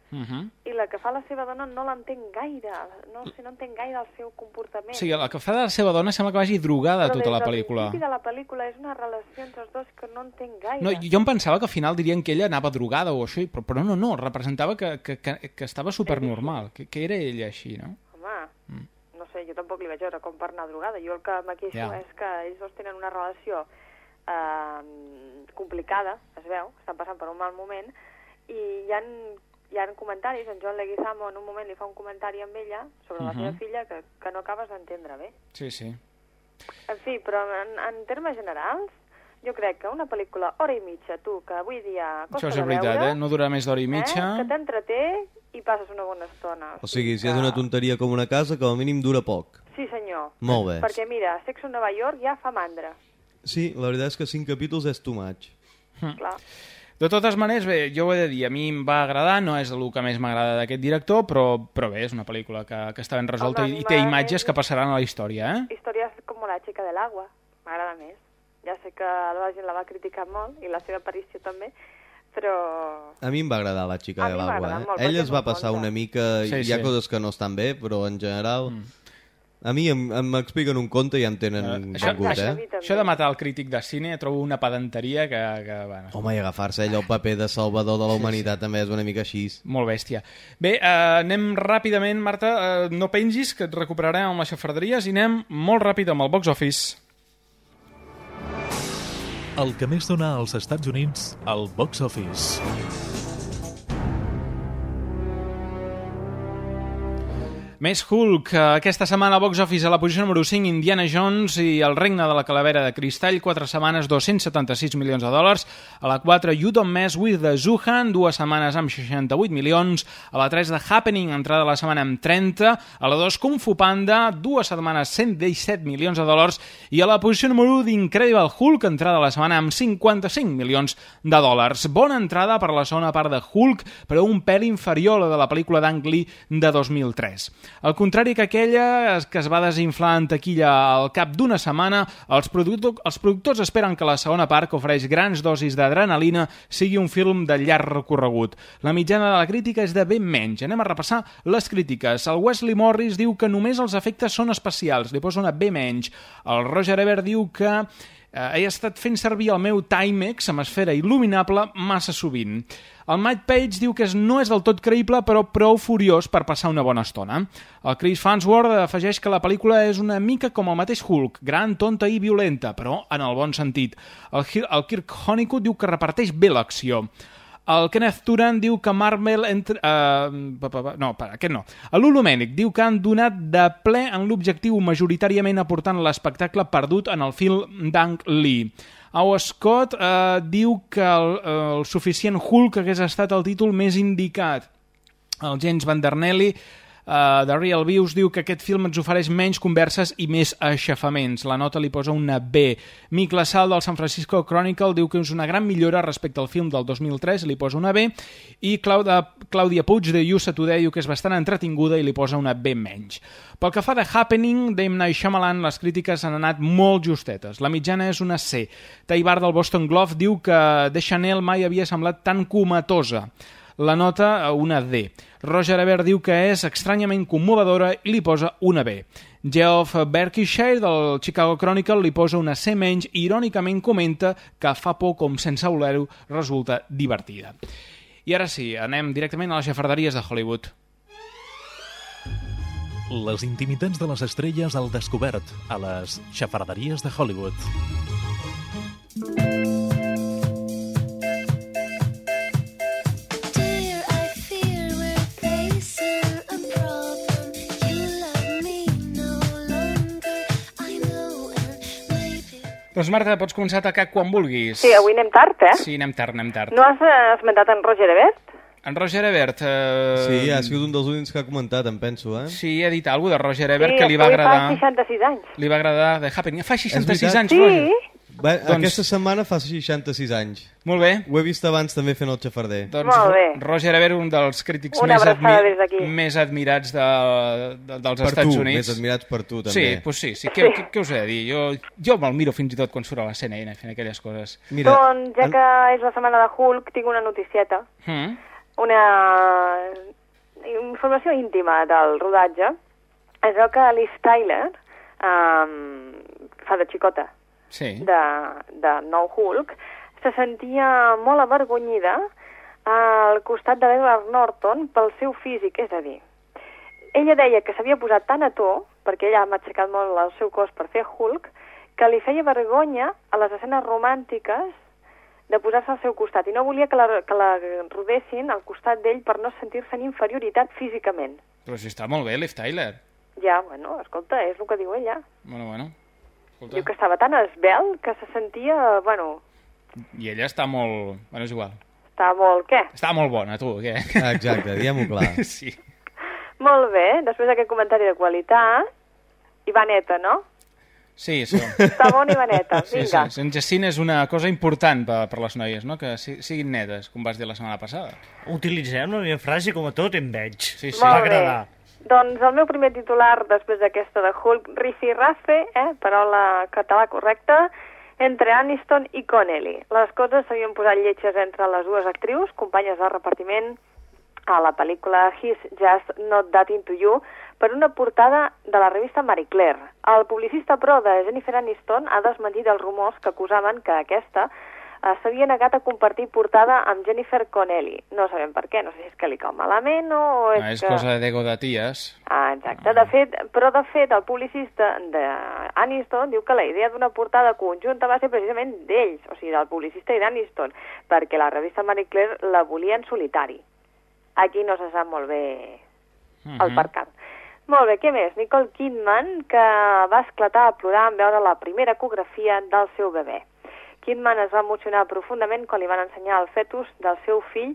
Uh -huh. i la que fa la seva dona no l'entenc gaire. No sé, no entenc gaire el seu comportament. O sigui, el que fa la seva dona sembla que vagi drogada Però tota la pel·lícula. principi de la pel·lícula és una relació entre els dos que no entenc gaire. No, jo em pensava que al final dirien que ella anava drogada o això, però, però no, no, representava que, que, que, que estava supernormal, que, que era ella així, no? Home, Mm. no sé, jo tampoc li vaig veure com per anar drogada. Jo el que me queixo Ja. és que ells dos tenen una relació eh, complicada, es veu, estan passant per un mal moment, i hi ha, hi ha comentaris, en John Leguizamo en un moment li fa un comentari amb ella sobre la Mhm. seva filla que, que no acabes d'entendre bé. Sí, sí. En fi, però en, en termes generals, jo crec que una pel·lícula hora i mitja, tu, que avui dia costa Això és de veritat, veure, eh? No dura més d'hora i mitja. Eh? que t'entreté i passes una bona estona. O sigui, si és una tonteria com una casa, com a mínim dura poc. Sí, senyor. Molt bé. Perquè mira, Sexo en Nova York ja fa mandra. Sí, la veritat és que cinc capítols és too much. Clar. De totes maneres, bé, jo ho he de dir, a mi em va agradar, no és el que més m'agrada d'aquest director, però, però bé, és una pel·lícula que, que està ben resolta Home, i, i té imatges que passaran a la història, eh? Històries com la xica de l'agua, m'agrada més. Ja sé que la gent la va criticar molt, i la seva aparició també, però... A mi em va agradar la xica A de agradat Eh? molt, perquè es va passar una mica... Sí, hi ha sí. coses que no estan bé, però en general... A mi em- em m'expliquen un conte i ja en tenen Mm. Això, begut, això, eh? això de matar el crític de cine trobo una pedanteria que... que bueno, Home, i agafar-se ell el paper de salvador de la humanitat també és una mica així. Molt bèstia. Bé, eh, anem ràpidament, Marta, eh, no pengis, que et recuperarem amb les xafarderies i anem molt ràpid amb el box office. El que més dona als Estats Units al box office. Més Hulk. Eh, Aquesta setmana a Box Office a la posició número 5, Indiana Jones i el regne de la calavera de cristall, 4 setmanes, 276 milions de dòlars. A la 4, You Don't Mess With the Zuhan, dues setmanes amb 68 milions. A la 3, The Happening, entrada de la setmana amb 30. A la 2, Kung Fu Panda, dues setmanes, 117 milions de dòlars. I a la posició número 1, The Incredible Hulk, entrada de la setmana amb 55 milions de dòlars. Bona entrada per la segona part de Hulk, però un pèl inferior a la de la pel·lícula d'Ang Lee de 2003. Al contrari que aquella que es va desinflar en taquilla al cap d'una setmana, els, producto els productors esperen que la segona part, que ofereix grans dosis d'adrenalina, sigui un film de llarg recorregut. La mitjana de la crítica és de ben menys. Anem a repassar les crítiques. El Wesley Morris diu que només els efectes són especials, li posa una B menys. El Roger Ebert diu que he estat fent servir el meu Timex amb esfera il·luminable massa sovint. El Mike Page diu que no és del tot creïble, però prou furiós per passar una bona estona. El Chris Farnsworth afegeix que la pel·lícula és una mica com el mateix Hulk, gran, tonta i violenta, però en el bon sentit. El, el Kirk Honeycutt diu que reparteix bé l'acció. El Kenneth Turan diu que Marvel... Entre, uh, no, per, aquest no. El Lulu Mènic diu que han donat de ple en l'objectiu majoritàriament aportant l'espectacle perdut en el film d'Ang Lee. Au Scott eh, diu que el, el suficient Hulk hagués estat el títol més indicat. El James Van Der Nelly Uh, Real Views diu que aquest film ens ofereix menys converses i més aixafaments. La nota li posa una B. Mick Lassal del San Francisco Chronicle diu que és una gran millora respecte al film del 2003 i li posa una B. I Clàudia, Clàudia Puig de USA Today diu que és bastant entretinguda i li posa una B menys. Pel que fa de Happening, Dame Night Shyamalan, les crítiques han anat molt justetes. La mitjana és una C. Taibar del Boston Globe diu que The Chanel mai havia semblat tan comatosa la nota una D. Roger Ebert diu que és estranyament commovedora i li posa una B. Geoff Berkshire del Chicago Chronicle li posa una C menys i irònicament comenta que fa por com sense voler-ho resulta divertida. I ara sí, anem directament a les xafarderies de Hollywood. Les intimitats de les estrelles al descobert a les xafarderies de Hollywood. Doncs Marta, pots començar a atacar quan vulguis. Sí, avui anem tard, eh? Sí, anem tard, anem tard. No has esmentat en Roger Ebert? En Roger Ebert... Eh... Sí, ha sigut un dels últims que ha comentat, em penso, eh? Sí, ha dit alguna de Roger Ebert sí, que li va agradar... Sí, fa 66 anys. Li va agradar The Happening. Fa 66 anys, sí. Roger. Va, doncs... Aquesta setmana fa 66 anys. Molt bé. Ho he vist abans també fent el xafarder. Doncs Molt bé. Roger Ebert, un dels crítics Una més, d'aquí. més admirats de, de, dels per Estats tu, Units. més admirats per tu, també. Sí, pues sí, sí. Què, què, què us he de dir? Jo, jo me'l miro fins i tot quan surt a la CNN fent aquelles coses. Mira, Doncs, ja que és la setmana de Hulk, tinc una noticieta. Mm. Una informació íntima del rodatge. És el que Liz Tyler um, fa de xicota Sí. de, de nou Hulk, se sentia molt avergonyida al costat de l'Edward Norton pel seu físic, és a dir, ella deia que s'havia posat tan a to, perquè ella ha matxacat molt el seu cos per fer Hulk, que li feia vergonya a les escenes romàntiques de posar-se al seu costat i no volia que la, que la rodessin al costat d'ell per no sentir-se en inferioritat físicament. Però si està molt bé, Liv Tyler. Ja, bueno, escolta, és el que diu ella. Bueno, bueno. Escolta. Diu que estava tan esbel que se sentia, bueno, I ella està molt... Bueno, és igual. està molt, què? Està molt bona, tu, què? Exacte, diguem-ho clar. [laughs] Sí. Molt bé, després d'aquest comentari de qualitat, i va neta, no? Sí, això. Està bona i va neta, Sí, sí. vinga. Sant Jacint és una cosa important per, per les noies, no? Que si, siguin netes, com vas dir la setmana passada. Utilitzem la meva frase com a tot em veig. Sí, sí. Molt bé. Doncs el meu primer titular després d'aquesta de Hulk, Rifirrafe, eh, paraula català correcta, entre Aniston i Connelly. Les coses s'havien posat lletges entre les dues actrius, companyes de repartiment a la pel·lícula He's Just Not That Into You, per una portada de la revista Marie Claire. El publicista pro de Jennifer Aniston ha desmentit els rumors que acusaven que aquesta eh, s'havia negat a compartir portada amb Jennifer Connelly. No sabem per què, no sé si és que li cau malament o és, No, és que... cosa d'ego de ties. Ah, exacte. De fet, però de fet el publicista de Aniston diu que la idea d'una portada conjunta va ser precisament d'ells, o sigui, del publicista i d'Aniston, perquè la revista Marie Claire la volia en solitari. Aquí no se sap molt bé el Mhm. per cap. Molt bé, què més? Nicole Kidman, que va esclatar a plorar en veure la primera ecografia del seu bebè. Kidman es va emocionar profundament quan li van ensenyar el fetus del seu fill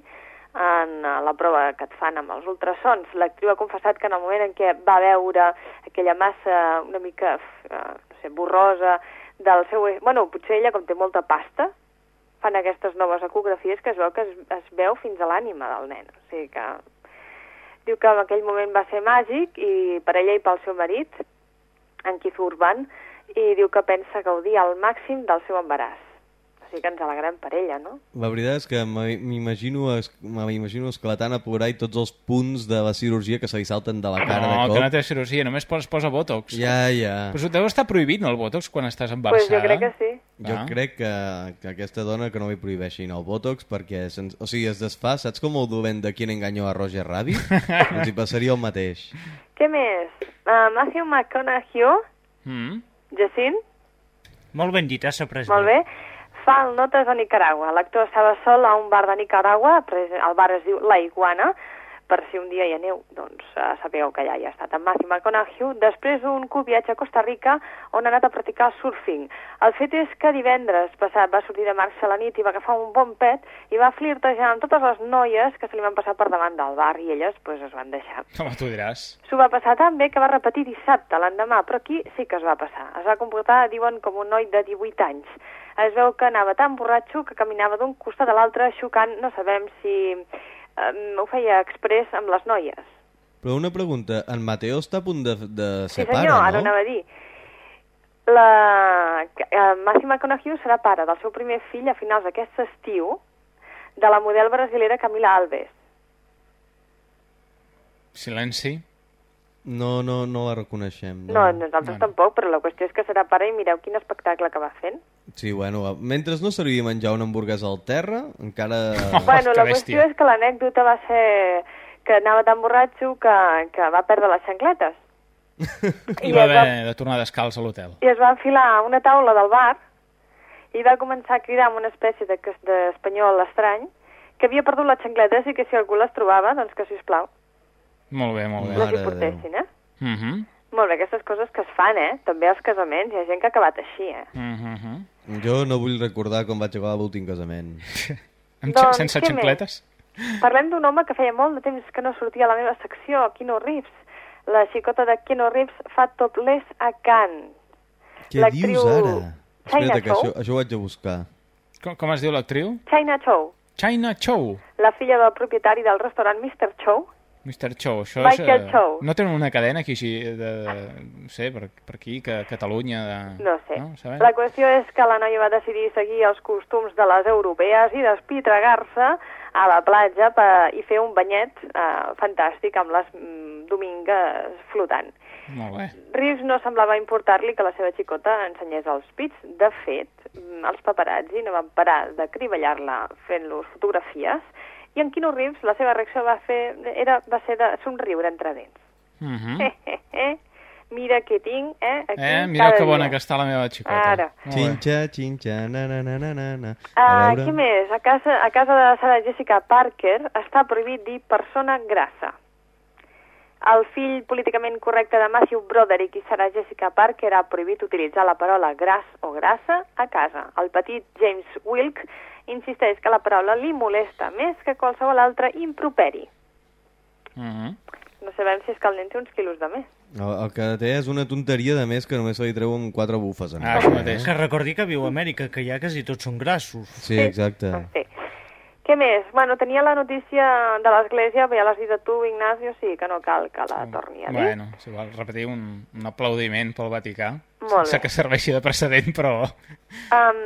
en eh, la prova que et fan amb els ultrasons. L'actriu ha confessat que en el moment en què va veure aquella massa una mica, eh, no sé, borrosa del seu... Bueno, potser ella, com té molta pasta, fan aquestes noves ecografies que es veu que es, es veu fins a l'ànima del nen. O sigui que diu que en aquell moment va ser màgic i per ella i pel seu marit, en Keith Urban, i diu que pensa gaudir al màxim del seu embaràs. Sigui que ens alegrem per ella, no? La veritat és que m'i- m'imagino es- me l'imagino esclatant a plorar i tots els punts de la cirurgia que se li salten de la cara no, de cop. que no té cirurgia, només posa, posa botox. Ja, ja. Però deu estar prohibit, no, el botox, quan estàs Pues embarassada? jo crec que sí. Jo Ah. crec que, que aquesta dona que no li prohibeixin el Botox perquè sens... o sigui, es desfà, saps com el dolent de qui engañó a Roger Rabbit? [laughs] doncs hi passaria el mateix. Què més? Uh, Matthew McConaughey, Mm. Jacint, Molt ben dit, has après molt bé, el Notes a Nicaragua. L'actor estava sol a un bar de Nicaragua, el bar es diu La Iguana, per si un dia hi aneu, doncs uh, sabeu que allà hi ha estat en Matthew McConaughey, després d'un curt viatge a Costa Rica on ha anat a practicar surfing. El fet és que divendres passat va sortir de marxa a la nit i va agafar un bon pet i va flirtejar amb totes les noies que se li van passar per davant del bar i elles pues, es van deixar. Home, tu diràs. S'ho va passar tan bé que va repetir dissabte, l'endemà, però aquí sí que es va passar. Es va comportar, diuen, com un noi de 18 anys. Es veu que anava tan borratxo que caminava d'un costat a l'altre xocant, no sabem si eh, ho feia express amb les noies. Però una pregunta, en Mateo està a punt de, de Sí ser senyor, pare, ara ho no? anava a dir. La... eh, Matthew McConaughey serà pare del seu primer fill a finals d'aquest estiu de la model brasilera Camila Alves. Silenci. No, no, no la reconeixem. No, nosaltres tampoc, però la qüestió és que serà pare i mireu quin espectacle que va fent. Sí, bueno, mentre no servia menjar una hamburguesa al terra, encara... bueno, la qüestió és que l'anècdota va ser que anava tan borratxo que, que va perdre les xancletes. [laughs] I I va es va- haver de tornar descalç a l'hotel. I es va enfilar a una taula del bar i va començar a cridar amb una espècie de- d'espanyol estrany que havia perdut les xancletes i que si algú les trobava, doncs que, sisplau, Molt bé, molt bé. les hi portessin, eh? Mm -hmm. Molt bé, aquestes coses que es fan, eh? També als casaments, hi ha gent que ha acabat així, eh? Mm -hmm. Jo no vull recordar com vaig acabar l'últim casament. [laughs] Amb Doncs, sense què xancletes? Parlem d'un home que feia molt de temps que no sortia a la meva secció, Keanu Reeves. La xicota de Keanu Reeves fa topless a Cannes. Què dius ara? China Espera't, que Chow. això, això ho haig de buscar. Com, com es diu l'actriu? China Chow, China Chow. la filla del propietari del restaurant Mr. Chow. Mr. Chow, això Michael és... eh, Chow. No tenen una cadena aquí així de... No sé, per, per aquí, que Catalunya... De... No sé. No? Sabem? La qüestió és que la noia va decidir seguir els costums de les europees i despitregar-se a la platja per, i fer un banyet eh, fantàstic amb les mm, domingues flotant. Molt bé. Reeves no semblava importar-li que la seva xicota ensenyés els pits. De fet, mm, els paparazzi no van parar de criballar-la fent-los fotografies i en Keanu Reeves la seva reacció va, fer, era, va ser de somriure entre dents. Mm -hmm. Mira què tinc, eh? Aquí Eh, mira que bona dia. que està la meva xicota. Ara. Xinxa, xinxa, na, na, na, na, na, na. Ah, veure... què més? A casa, a casa de Sarah Jessica Parker està prohibit dir persona grassa. El fill políticament correcte de Matthew Broderick i Sarah Jessica Parker ha prohibit utilitzar la paraula gras o grassa a casa. El petit James Wilk insisteix que la paraula li molesta més que qualsevol altre improperi. Mm -hmm. No sabem si és que el nen té uns quilos de més. El, el que té és una tonteria de més que només se li treuen quatre bufes. En Ah, mateix. Que recordi que viu a Amèrica, que ja quasi tots són grassos. Sí, exacte. Sí. Què més? Bueno, tenia la notícia de l'Església, ja l'has dit a tu, Ignacio, sí, que no cal que la torni a dir. Bueno, si vol repetir un, un aplaudiment pel Vaticà. Molt Sense bé. que serveixi de precedent, però... Um,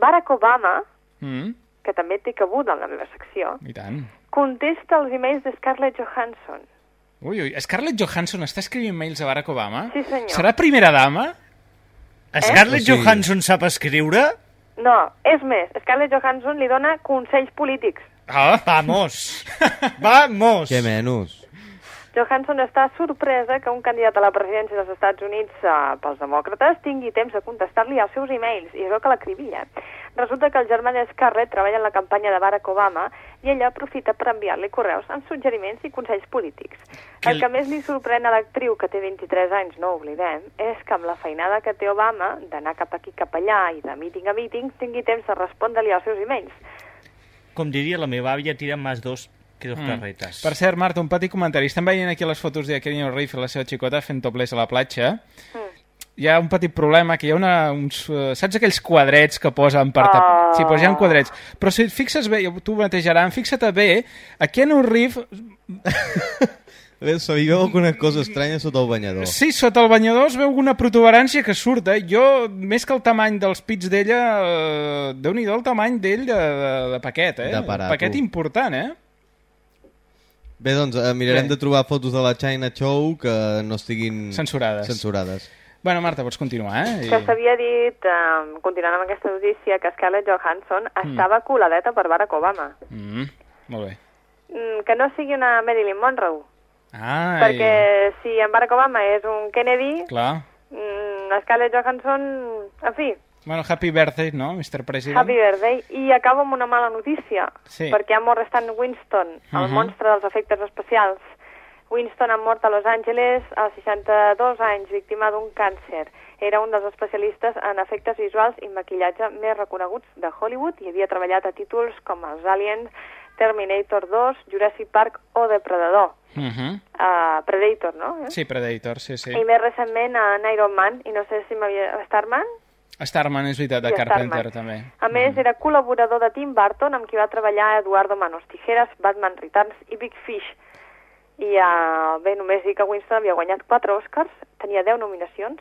Barack Obama, Mm, que també té cabut en la meva secció, I tant. contesta els emails de Scarlett Johansson. Ui, ui, Scarlett Johansson està escrivint mails a Barack Obama? Sí, senyor. Serà primera dama? Scarlett O sigui- Johansson sap escriure? No, és més, Scarlett Johansson li dona consells polítics. Ah, Vamos! [laughs] Vamos! Què menys? Johansson està sorpresa que un candidat a la presidència dels Estats Units eh, pels demòcrates tingui temps de contestar-li als seus e-mails, i és el que l'acribilla. Resulta que el germà de Scarlett treballa en la campanya de Barack Obama i ella aprofita per enviar-li correus amb suggeriments i consells polítics. El que més li sorprèn a l'actriu, que té 23 anys, no oblidem, és que amb la feinada que té Obama, d'anar cap aquí cap allà i de meeting a meeting, tingui temps de respondre-li als seus e-mails. Com diria la meva àvia, tira més dos dos Mm. carretes. Per cert, Marta, un petit comentari. Estem veient aquí les fotos de Kenny Reeves i la seva xicota fent topless a la platja. Hi ha un petit problema, que hi ha una, uns... eh, Saps aquells quadrets que posen per... Ah. Sí, doncs hi ha quadrets. Però si et fixes bé, tu mateix, Aran, fixa't bé, a Keanu Reeves, Bé, se li veu alguna cosa estranya sota el banyador. sí, sota el banyador es veu alguna protuberància que surt, eh? Jo, més que el tamany dels pits d'ella, eh, déu-n'hi-do el tamany d'ell de, de, de paquet, eh? D'aparato. Paquet important, eh? Bé, doncs eh, mirarem Bé. de trobar fotos de la China Show que no estiguin... Censurades. Censurades. Bueno, Marta, pots continuar, eh? Que s'havia dit, eh, continuant amb aquesta notícia, que Scarlett Johansson Mm. estava coladeta per Barack Obama. Mm, molt bé. Mm, que no sigui una Marilyn Monroe. Ai, Perquè si en Barack Obama és un Kennedy, clar. mm, Scarlett Johansson, en fi, Bueno, happy birthday, no, Mr. President? happy birthday. I acabo amb una mala notícia, Sí. perquè ha mort Stan Winston, el Mhm. monstre dels efectes especials. Winston ha mort a Los Angeles als 62 anys, víctima d'un càncer. Era un dels especialistes en efectes visuals i maquillatge més reconeguts de Hollywood i havia treballat a títols com els Aliens, Terminator 2, Jurassic Park o Depredador. Mhm. Uh, Predator, no? Eh? Sí, Predator, sí, sí. I més recentment en Iron Man, i no sé si m'havia... Starman? Starman és veritat, de Sí, Carpenter, Starman. també. A més, era col·laborador de Tim Burton, amb qui va treballar Eduardo Manos Tijeras, Batman Returns i Big Fish. I uh, bé, només dir que Winston havia guanyat 4 Oscars, tenia 10 nominacions,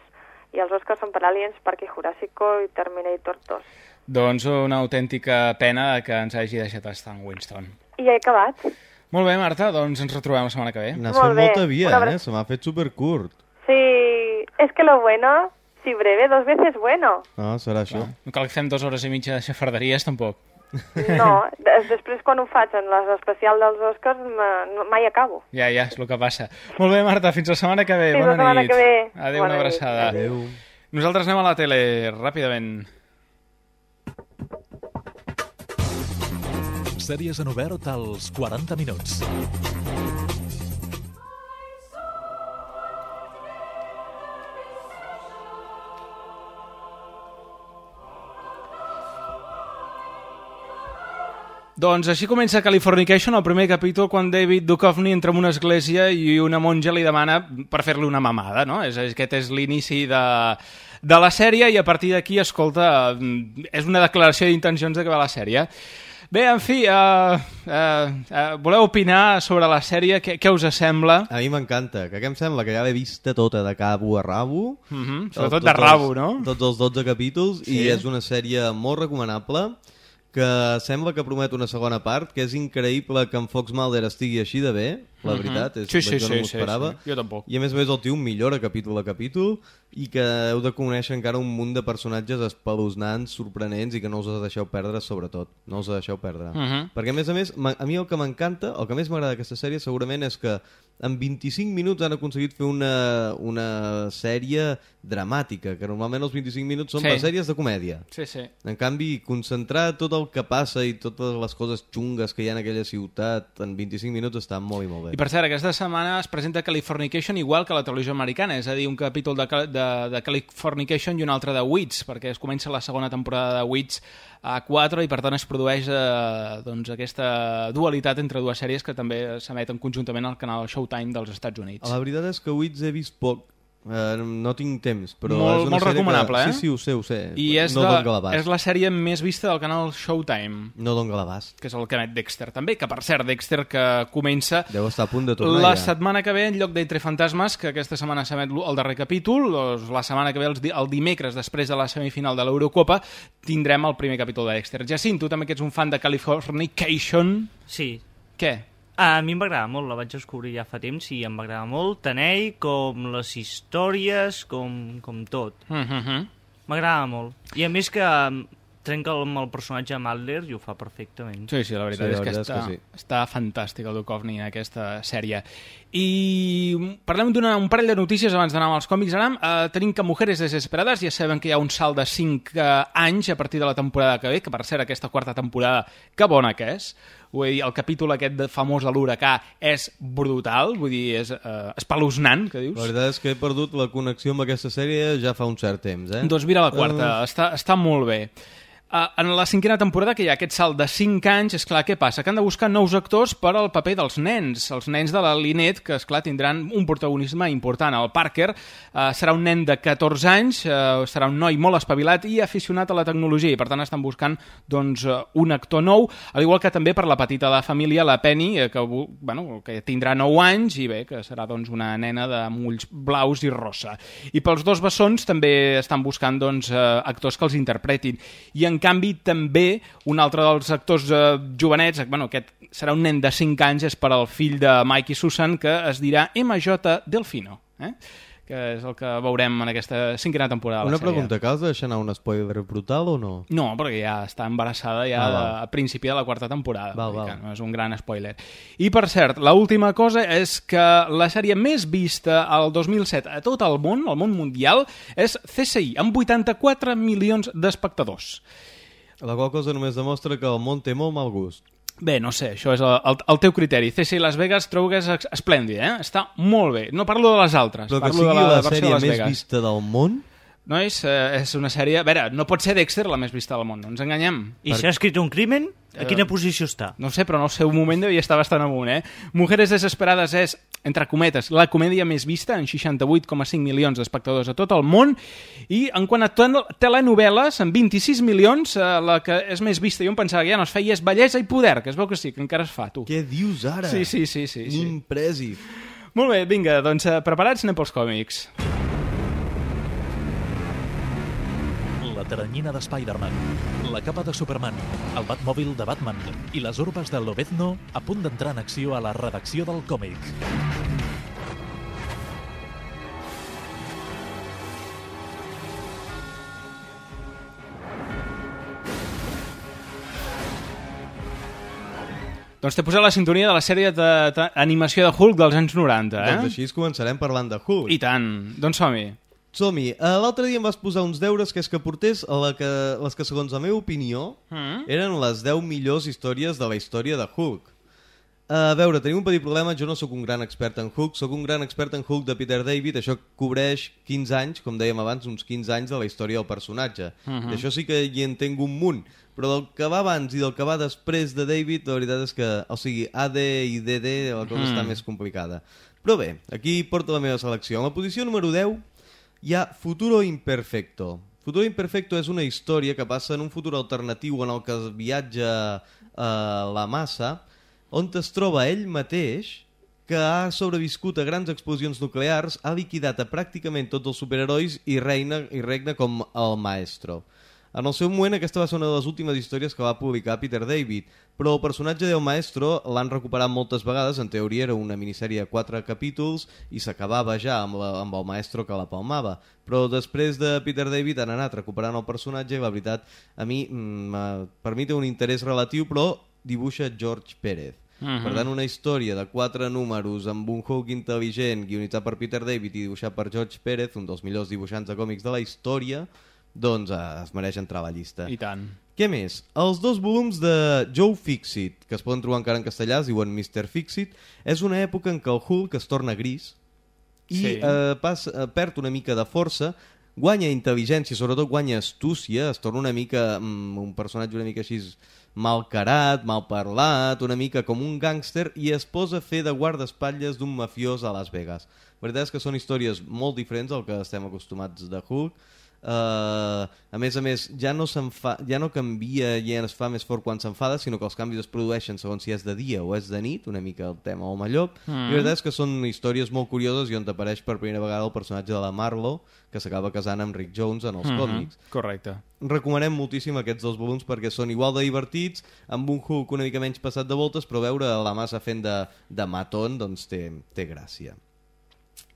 i els Oscars són per Aliens, Parque Jurásico i Terminator 2. Doncs una autèntica pena que ens hagi deixat estar en Winston. I he acabat. Molt bé, Marta, doncs ens retrobem la setmana que ve. N'has fet bé. molta via, eh? Se m'ha fet supercurt. Sí, es que lo bueno, si breve, dos veces bueno. No, serà això. No cal que fem dues hores i mitja de xafarderies, tampoc. No, des- després quan ho faig en l'especial dels Oscars mai acabo. Ja, ja, és el que passa. Molt bé, Marta, fins la setmana que ve. Fins la Bona setmana nit. que ve. Adéu, Bona una nit. abraçada. Adéu. Nosaltres anem a la tele ràpidament. Sèries en obert als 40 minuts. Doncs així comença Californication, el primer capítol, quan David Duchovny entra en una església i una monja li demana per fer-li una mamada, no? És, aquest és l'inici de, de la sèrie i a partir d'aquí, escolta, mm, és una declaració d'intencions de que va la sèrie. Bé, en fi, uh, uh, uh, voleu opinar sobre la sèrie? Què, què us sembla? A mi m'encanta, que què em sembla? Que ja l'he vista tota de cabo a rabo. Mhm, El- sobretot tots de rabo, els- no? Tots els 12 capítols, Sí. i és una sèrie molt recomanable, que sembla que promet una segona part, que és increïble que en Fox Mulder estigui així de bé, la Mhm. veritat, és, Sí, sí, jo no sí, m'ho sí, esperava. sí. Jo tampoc. I a més a més el tio millora capítol a capítol i que heu de conèixer encara un munt de personatges espeluznants, sorprenents i que no us deixeu perdre sobretot, no us deixeu perdre. Mhm. Perquè a més a més, a mi el que m'encanta, el que més m'agrada d'aquesta sèrie segurament és que en 25 minuts han aconseguit fer una, una sèrie dramàtica, que normalment els 25 minuts són Sí. per sèries de comèdia. Sí, sí. En canvi, concentrar tot el que passa i totes les coses xungues que hi ha en aquella ciutat en 25 minuts està molt i molt bé. I per cert, aquesta setmana es presenta Californication igual que la televisió americana, és a dir, un capítol de, de, de Californication i un altre de Weeds, perquè es comença la segona temporada de Weeds a 4 i per tant es produeix eh, doncs, aquesta dualitat entre dues sèries que també s'emeten conjuntament al canal Showtime dels Estats Units. La veritat és que Wits he vist poc, eh, no tinc temps, però molt, és una molt sèrie recomanable, que... eh? Sí, sí, ho sé, ho sé. I és, no l'abast. és la sèrie més vista del canal Showtime. No dona l'abast. Que és el que emet Dexter, també, que per cert, Dexter que comença Deu estar a punt de tornar la ja. setmana que ve, en lloc d'Entre Fantasmes, que aquesta setmana s'emet el darrer capítol, doncs la setmana que ve, di- el dimecres, després de la semifinal de l'Eurocopa, tindrem el primer capítol de Dexter. Jacint, tu també que ets un fan de Californication... Sí. Què? A mi em va agradar molt, la vaig descobrir ja fa temps i em va agradar molt, tant ell com les històries, com, com tot. Mm -hmm. M'agrada molt. I a més que mm, trenca amb el personatge de Madler i ho fa perfectament. Sí, sí, la veritat Sí, és la que, veritat és està, que sí. està fantàstic el Duchovny en aquesta sèrie. I parlem d'un parell de notícies abans d'anar als còmics. Aram, eh, tenim que Mujeres Desesperades, ja sabem que hi ha un salt de 5 eh, anys a partir de la temporada que ve, que per cert aquesta quarta temporada, que bona que és. Vull dir, el capítol aquest de famós de l'huracà és brutal, vull dir, és eh, espeluznant, que dius? La veritat és que he perdut la connexió amb aquesta sèrie ja fa un cert temps, eh? Doncs mira la quarta, Uh, està, està molt bé. Uh, en la cinquena temporada, que hi ha aquest salt de 5 anys, és clar, què passa? Que han de buscar nous actors per al paper dels nens, els nens de la Linet, que, és clar tindran un protagonisme important. El Parker uh, serà un nen de 14 anys, uh, serà un noi molt espavilat i aficionat a la tecnologia, i per tant estan buscant doncs, uh, un actor nou, al igual que també per la petita de la família, la Penny, eh, que, bu- bueno, que tindrà 9 anys i bé, que serà doncs, una nena de ulls blaus i rossa. I pels dos bessons també estan buscant doncs, eh, actors que els interpretin. I en canvi també un altre dels actors eh, jovenets, eh, bueno, aquest serà un nen de 5 anys, és per al fill de Mike i Susan, que es dirà MJ Delfino. Eh? que és el que veurem en aquesta cinquena temporada Una sèrie. pregunta, de deixar anar un spoiler brutal o no? No, perquè ja està embarassada ja Ah, de, a principi de la quarta temporada. Val, val. No és un gran spoiler. I, per cert, la última cosa és que la sèrie més vista al 2007 a tot el món, al món mundial, és CSI, amb 84 milions d'espectadors. La qual cosa només demostra que el món té molt mal gust. Bé, no sé, això és el, el, el teu criteri. CSI Las Vegas trobo que és esplèndid, eh? Està molt bé. No parlo de les altres, Però que parlo de la, la, sèrie de Las més Vegas. vista del món... Nois, eh, és una sèrie... A veure, no pot ser Dexter la més vista del món, no ens enganyem. I si ha escrit un crimen, a Eh, quina posició està? No sé, però en el seu moment devia estar bastant amunt, eh? Mujeres Desesperades és, entre cometes, la comèdia més vista, en 68,5 milions d'espectadors a tot el món, i en quant a tel- telenovel·les, amb 26 milions, eh, la que és més vista, jo em pensava que ja no es feia, és Bellesa i Poder, que es veu que sí, que encara es fa, tu. Què dius ara? Sí, sí, sí. sí, sí. Impressive. Molt bé, vinga, doncs eh, preparats, anem pels còmics. La teranyina de Spider-Man, la capa de Superman, el Batmòbil de Batman i les urbes de Lobezno a punt d'entrar en acció a la redacció del còmic. Doncs t'he posat la sintonia de la sèrie d'animació de Hulk dels anys 90, eh? Doncs així començarem parlant de Hulk. I tant. Doncs som-hi. Som-hi. Uh, L'altre dia em vas posar uns deures que és que portés a la que, les que, segons la meva opinió, Mm. eren les 10 millors històries de la història de Hulk. Uh, a veure, tenim un petit problema, jo no sóc un gran expert en Hulk, sóc un gran expert en Hulk de Peter David, això cobreix 15 anys, com dèiem abans, uns 15 anys de la història del personatge. Mhm. D'això sí que hi entenc un munt, però del que va abans i del que va després de David, la veritat és que, o sigui, AD i DD, la cosa Mm. està més complicada. Però bé, aquí porto la meva selecció. En la posició número 10 hi ha Futuro Imperfecto. Futuro Imperfecto és una història que passa en un futur alternatiu en el que viatja a la massa, on es troba ell mateix que ha sobreviscut a grans explosions nuclears, ha liquidat a pràcticament tots els superherois i reina i regna com el maestro. En el seu moment aquesta va ser una de les últimes històries que va publicar Peter David, però el personatge del maestro l'han recuperat moltes vegades, en teoria era una minissèrie de quatre capítols i s'acabava ja amb, la, amb el maestro que la palmava, però després de Peter David han anat recuperant el personatge i la veritat a mi, mm, per mi té un interès relatiu, però dibuixa George Pérez. Mhm. Per tant, una història de quatre números amb un Hulk intel·ligent guionitzat per Peter David i dibuixat per George Pérez, un dels millors dibuixants de còmics de la història, doncs eh, es mereix entrar a la llista. I tant. Què més? Els dos volums de Joe Fixit, que es poden trobar encara en castellà, es diuen Mr. Fixit, és una època en què el Hulk es torna gris i Sí. eh, pas, eh, perd una mica de força, guanya intel·ligència, sobretot guanya astúcia, es torna una mica mm, un personatge una mica així mal carat, mal parlat, una mica com un gàngster i es posa a fer de guardaespatlles d'un mafiós a Las Vegas. La veritat és que són històries molt diferents al que estem acostumats de Hulk. Uh, a més a més, ja no, s'enfa- ja no canvia i ja es fa més fort quan s'enfada, sinó que els canvis es produeixen segons si és de dia o és de nit, una mica el tema home llop. Mm. I la veritat és que són històries molt curioses i on apareix per primera vegada el personatge de la Marlo, que s'acaba casant amb Rick Jones en els Mhm, còmics. Correcte. Recomanem moltíssim aquests dos volums perquè són igual de divertits, amb un Hulk una mica menys passat de voltes, però veure la massa fent de, de matón doncs té, té gràcia.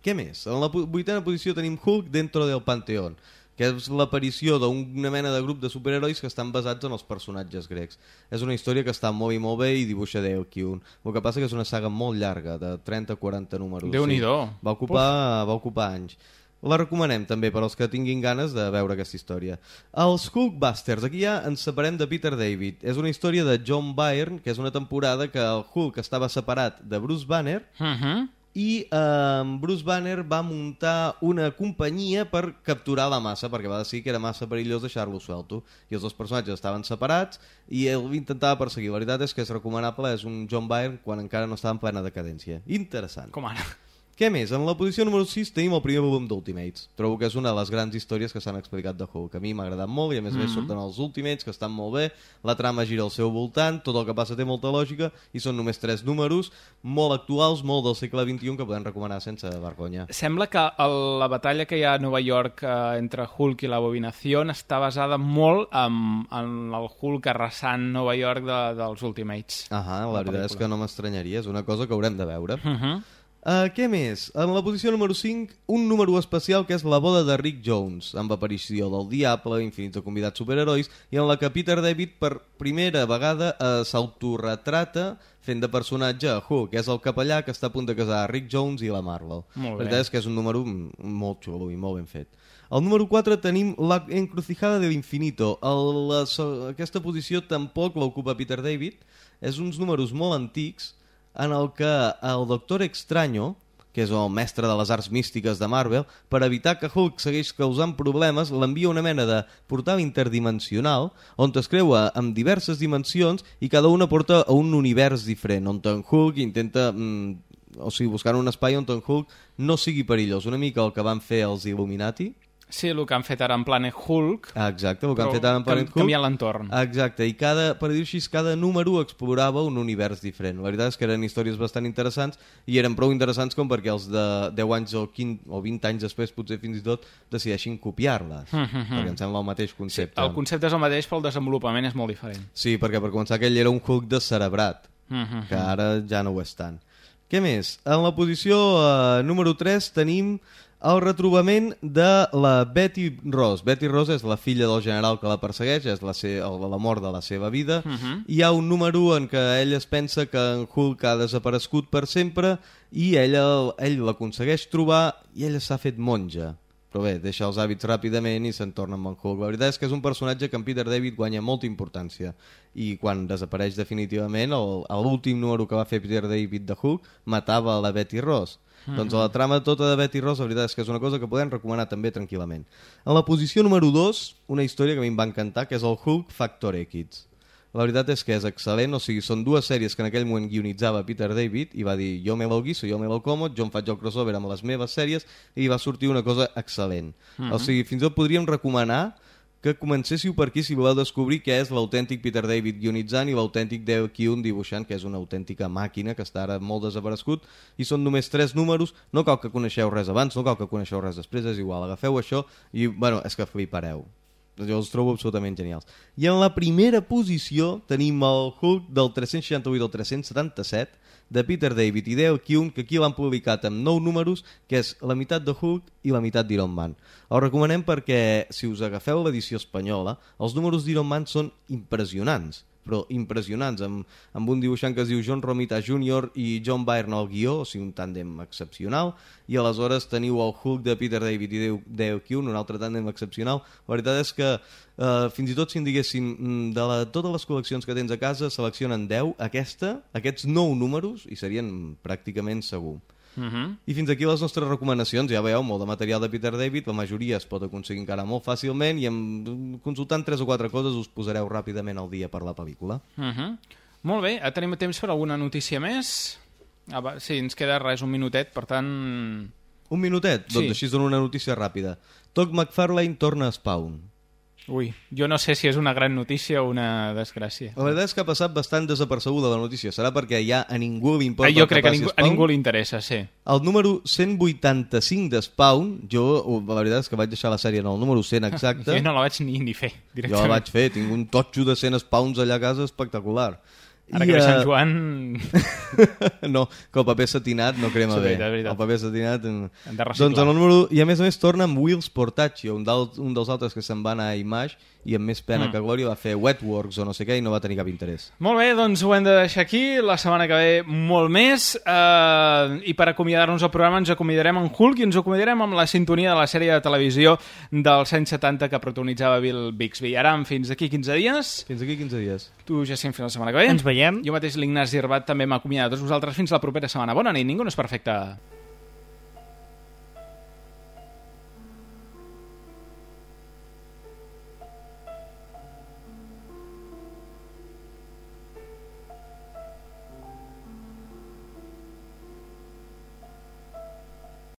Què més? En la vuitena posició tenim Hulk dentro del Panteón. Que és l'aparició d'una mena de grup de superherois que estan basats en els personatges grecs. És una història que està molt i molt bé i dibuixa Dale Kuhn. El que passa que és una saga molt llarga, de 30-40 números. Déu-n'hi-do. Va ocupar, va ocupar anys. La recomanem també per als que tinguin ganes de veure aquesta història. Els Hulkbusters, aquí ja ens separem de Peter David. És una història de John Byrne, que és una temporada que el Hulk estava separat de Bruce Banner Uh -huh. I eh, Bruce Banner va muntar una companyia per capturar la massa, perquè va decidir que era massa perillós deixar-lo suelto. I els dos personatges estaven separats i ell intentava perseguir. La veritat és que és recomanable, és un John Byrne quan encara no estava en plena decadència. Interessant. Com ara. Què més? En la posició número 6 tenim el primer volum d'Ultimates. Trobo que és una de les grans històries que s'han explicat de Hulk. A mi m'ha agradat molt i a més a més Mhm. surten els Ultimates, que estan molt bé, la trama gira al seu voltant, tot el que passa té molta lògica i són només tres números, molt actuals, molt del segle XXI, que podem recomanar sense vergonya. Sembla que el, la batalla que hi ha a Nova York eh, entre Hulk i l'Abominació està basada molt en, en el Hulk arrasant Nova York de, dels Ultimates. Ahà, la veritat és que no m'estranyaria, és una cosa que haurem de veure. Uh -huh. Uh, què més? En la posició número 5, un número especial que és la boda de Rick Jones, amb aparició del Diable, infinits de convidats superherois, i en la que Peter David per primera vegada uh, s'autoretrata fent de personatge a Hulk, que és el capellà que està a punt de casar a Rick Jones i la Marvel. La veritat és que és un número molt xulo i molt ben fet. Al número 4 tenim la encrucijada de l'infinito. Aquesta posició tampoc l'ocupa Peter David. És uns números molt antics en el que el Doctor Extraño, que és el mestre de les arts místiques de Marvel, per evitar que Hulk segueix causant problemes, l'envia una mena de portal interdimensional on es creua amb diverses dimensions i cada una porta a un univers diferent, on en Hulk intenta... Mm, o sigui, buscant un espai on en Hulk no sigui perillós. Una mica el que van fer els Illuminati, Sí, el que han fet ara en Planet Hulk. Exacte, el que han fet ara en Planet Hulk. canviant l'entorn. Exacte, i cada, per dir així, cada número explorava un univers diferent. La veritat és que eren històries bastant interessants i eren prou interessants com perquè els de 10 anys o, 15, o 20 anys després, potser fins i tot, decideixin copiar-les. Mhm. Perquè em sembla el mateix concepte. El concepte és el mateix, però el desenvolupament és molt diferent. Sí, perquè per començar aquell era un Hulk descerebrat, Mhm. que ara ja no ho és tant. Què més? En la posició eh, número 3 tenim el retrobament de la Betty Ross. Betty Ross és la filla del general que la persegueix, és la, se la mort de la seva vida. Mhm. Hi ha un número en què ell es pensa que en Hulk ha desaparegut per sempre i ella, ell l'aconsegueix trobar i ella s'ha fet monja. Però bé, deixa els hàbits ràpidament i se'n torna amb en Hulk. La veritat és que és un personatge que en Peter David guanya molta importància. I quan desapareix definitivament, el- l'últim número que va fer Peter David de Hulk matava la Betty Ross. Mhm. Doncs la trama tota de Betty Ross, la veritat és que és una cosa que podem recomanar també tranquil·lament. En la posició número 2, una història que a mi em va encantar, que és el Hulk Factory Kids. La veritat és que és excel·lent, o sigui, són dues sèries que en aquell moment guionitzava Peter David i va dir jo me lo guiso, jo me lo como, jo em faig el crossover amb les meves sèries i va sortir una cosa excel·lent. Mhm. O sigui, fins i tot podríem recomanar que comencéssiu per aquí si voleu descobrir què és l'autèntic Peter David guionitzant i l'autèntic Dale Kuhn dibuixant, que és una autèntica màquina que està ara molt desaparegut i són només tres números, no cal que coneixeu res abans, no cal que coneixeu res després, és igual, agafeu això i, bueno, és que flipareu. Jo els trobo absolutament genials. I en la primera posició tenim el Hulk del 368 al 377 de Peter David i Dale Kuhn, que aquí l'han publicat amb nou números, que és la meitat de Hulk i la meitat d'Iron Man. El recomanem perquè, si us agafeu l'edició espanyola, els números d'Iron Man són impressionants però impressionants, amb, amb un dibuixant que es diu John Romita Jr. i John Byrne al guió, o sigui, un tàndem excepcional, i aleshores teniu el Hulk de Peter David i Dale Kuhn, un altre tàndem excepcional. La veritat és que eh, fins i tot si en diguéssim mm, de la, totes les col·leccions que tens a casa seleccionen 10, aquesta, aquests 9 números, i serien pràcticament segur. Mhm. I fins aquí les nostres recomanacions. Ja veieu, molt de material de Peter David, la majoria es pot aconseguir encara molt fàcilment i amb, consultant tres o quatre coses us posareu ràpidament al dia per la pel·lícula. Mhm. Molt bé, eh, tenim temps per alguna notícia més? Ah, va, sí, ens queda res, un minutet, per tant... Un minutet? Sí. Doncs així dono una notícia ràpida. Todd McFarlane torna a Spawn. Ui, jo no sé si és una gran notícia o una desgràcia. La veritat és que ha passat bastant desapercebuda la notícia. Serà perquè ja a ningú li importa Ah, jo crec que a passi ningú, a ningú li interessa, sí. El número 185 de Spawn, jo la veritat és que vaig deixar la sèrie en el número 100 [laughs] exacte. Jo no la vaig ni, ni fer, Jo directament. la vaig fer, tinc un totxo de 100 spawns allà a casa espectacular. Ara I, que ve Sant eh, Joan... [laughs] no, que el paper satinat no crema Sí, bé. veritat, veritat. El paper satinat... En... Doncs el número... I a més a més torna amb Wills Portaccio, un, un dels altres que se'n va anar a Image i amb més pena Mm. que glòria va fer Wetworks o no sé què i no va tenir cap interès. Molt bé, doncs ho hem de deixar aquí. La setmana que ve molt més. Eh, I per acomiadar-nos al programa ens acomiadarem en Hulk i ens acomiadarem amb la sintonia de la sèrie de televisió dels anys 70 que protagonitzava Bill Bixby. Ara, fins d'aquí 15 dies. Fins aquí 15 dies. Tu, Jacint, fins la setmana que ve. Ens veiem. Jo mateix, l'Ignasi Herbat, també m'ha acomiadat a tots vosaltres fins la propera setmana. Bona nit, ningú no és perfecte.